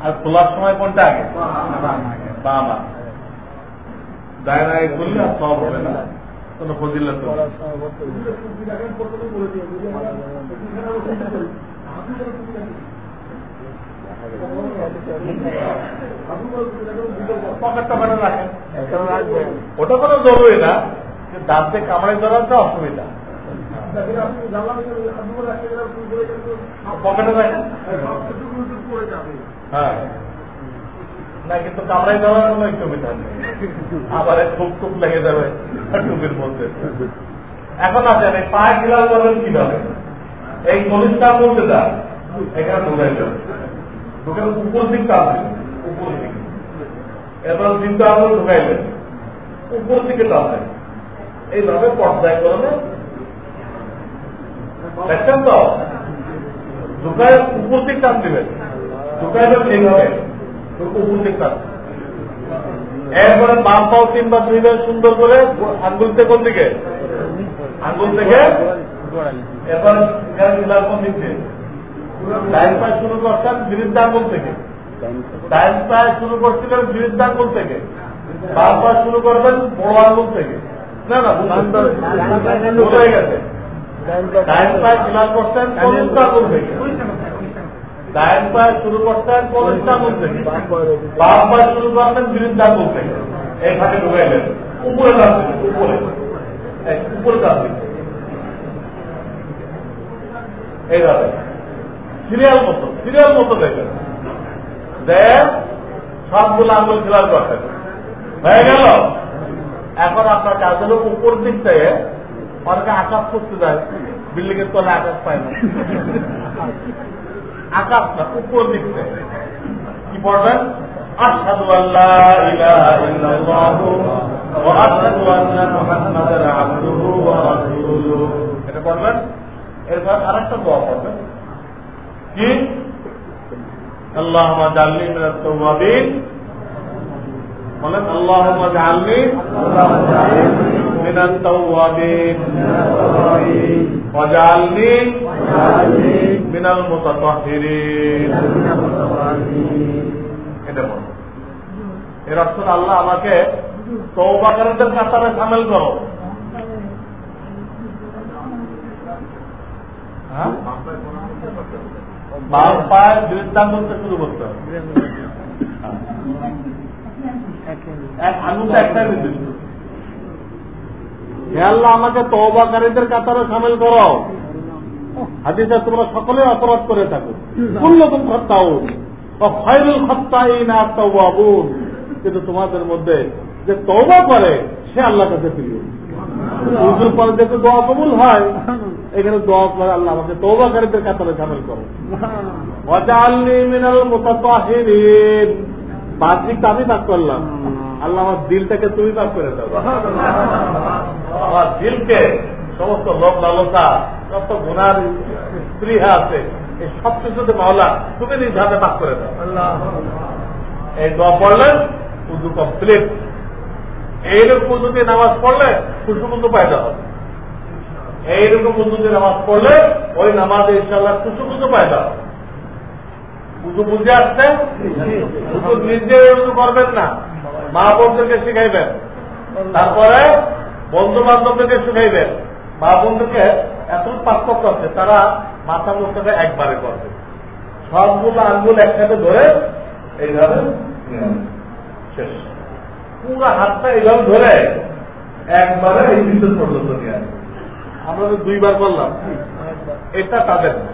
আর খোলার সময় কোনটা আগে? বাম আগে ডাইন আগে খুললে আর সব হবে না। কোনো ওটা কোনো জরুরি না। যে দাঁতে কামড়ে ধরাটা অসুবিধা। হ্যাঁ। না, কিন্তু কামড়াই দেওয়ার কোনো আবার খুব খুব লেগে যাবে, টুপির মধ্যে। এখন আসেন, এই পা গিলাল করবেন কীভাবে? এই কনিষ্ঠা বলতে যা এখানে যাবে উপর দিক টানবেন উপর দিকে। এবার দিনটা আঙুল ঢুকাইলেন উপর দিকে টানবেন এইভাবে পর্যায় করবে দেখছেন তো? ঢুকায় উপর দিক টান দিবেন এরপরে বাম পাও তিনবার দুইবার সুন্দর করে আঙ্গুল থেকে কোন দিকে? আঙ্গুল থেকে? কোন শুরু করছেন বিরুদ্ধ আঙ্গুল থেকে। ডাইন পায়ে শুরু করছিলেন বিরুদ্ধ আঙ্গুল থেকে। বাম পায়ে শুরু করবেন বড় আঙ্গুল থেকে। না না হয়ে গেছে। ডাইন পায়ে ক্লাস করছেন কনিষ্ঠ আঙ্গুল থেকে ডাইন পায়ে শুরু করছেন কনিষ্ঠ আঙ্গুল থেকে বাম পায়ে শুরু করবেন বিরুদ্ধ আঙ্গুল থেকে এইখানে ঢুকাইলেন উপরে টানবেন উপরে। উপরে টানবেন এইভাবে সিরিয়াল মতো সিরিয়াল মতো দেখবেন দেন সবগুলো আঙ্গুল খেলার করতেন হয়ে গেল? এখন আপনার কাজ হলো উপর দিক থেকে অনেকে আকাশ করতে যায়, বিল্ডিং এর তলে আকাশ পায় না। আকাশ না উপর দিক। কি পড়বেন আশহাদু আল্লাহ এটা এরপর কি? বলেন জাল্লি মিনাল মুতাতাহহিরিন এটা বলো। এর অর্থ আল্লাহ আমাকে তৌবাকারীদের কাতারে সামিল করো। হ্যাঁ? বাম পায়ের করতে শুরু করতে হবে। এক আঙুলটা একটাই নির্দিষ্ট হে আল্লাহ আমাকে তৌবাকারীদের কাতারে সামিল করো। হাদিসে তোমরা সকলে অপরাধ করে থাকো। কুল্লকুম খত্তাউন ফাইরুল খত্তাইন আর তাওয়াবুন। কিন্তু তোমাদের মধ্যে যে তওবা করে সে আল্লাহ কাছে প্রিয়। উজুর পরে যেতে দোয়া কবুল হয়। এখানে দোয়া করে আল্লাহ আমাকে তৌবাকারীদের কাতারে সামিল করো। ওয়াজালনি মিনাল মুতাতাহিরিন। বাহ্যিকটা আমি পাক করলাম। আল্লাহ আমার দিলটাকে তুমি পাক করে দাও। আমার দিলকে সমস্ত লোক লালসা যত গুনার স্ত্রী আছে এই সব কিছুতে মাওলা তুমি নিজ হাতে পাক করে দাও। এই দোয়া পড়লেন উজু কমপ্লিট এইরকম উজুতে নামাজ পড়লে খুশু কুজু পায়দা হবে। এইরকম উজুতে নামাজ পড়লে ওই নামাজে ইনশাল্লাহ খুশু কুজু পায়দা হবে। উজু বুঝে আসছে শুধু নিজে উজু করবেন না। মা বোনদেরকে শিখাইবেন। তারপরে বন্ধু বান্ধবদেরকে শিখাইবেন। মা বোনদেরকে এত পার্থক্য আছে, তারা মাথা মুখটাকে একবারে করবে সবগুলো আঙ্গুল একসাথে ধরে এইভাবে শেষ। পুরো হাতটা এইভাবে ধরে একবারে এই ভিতর পর্যন্ত নিয়ে আসবে আমরা তো দুইবার করলাম এটা তাদের না।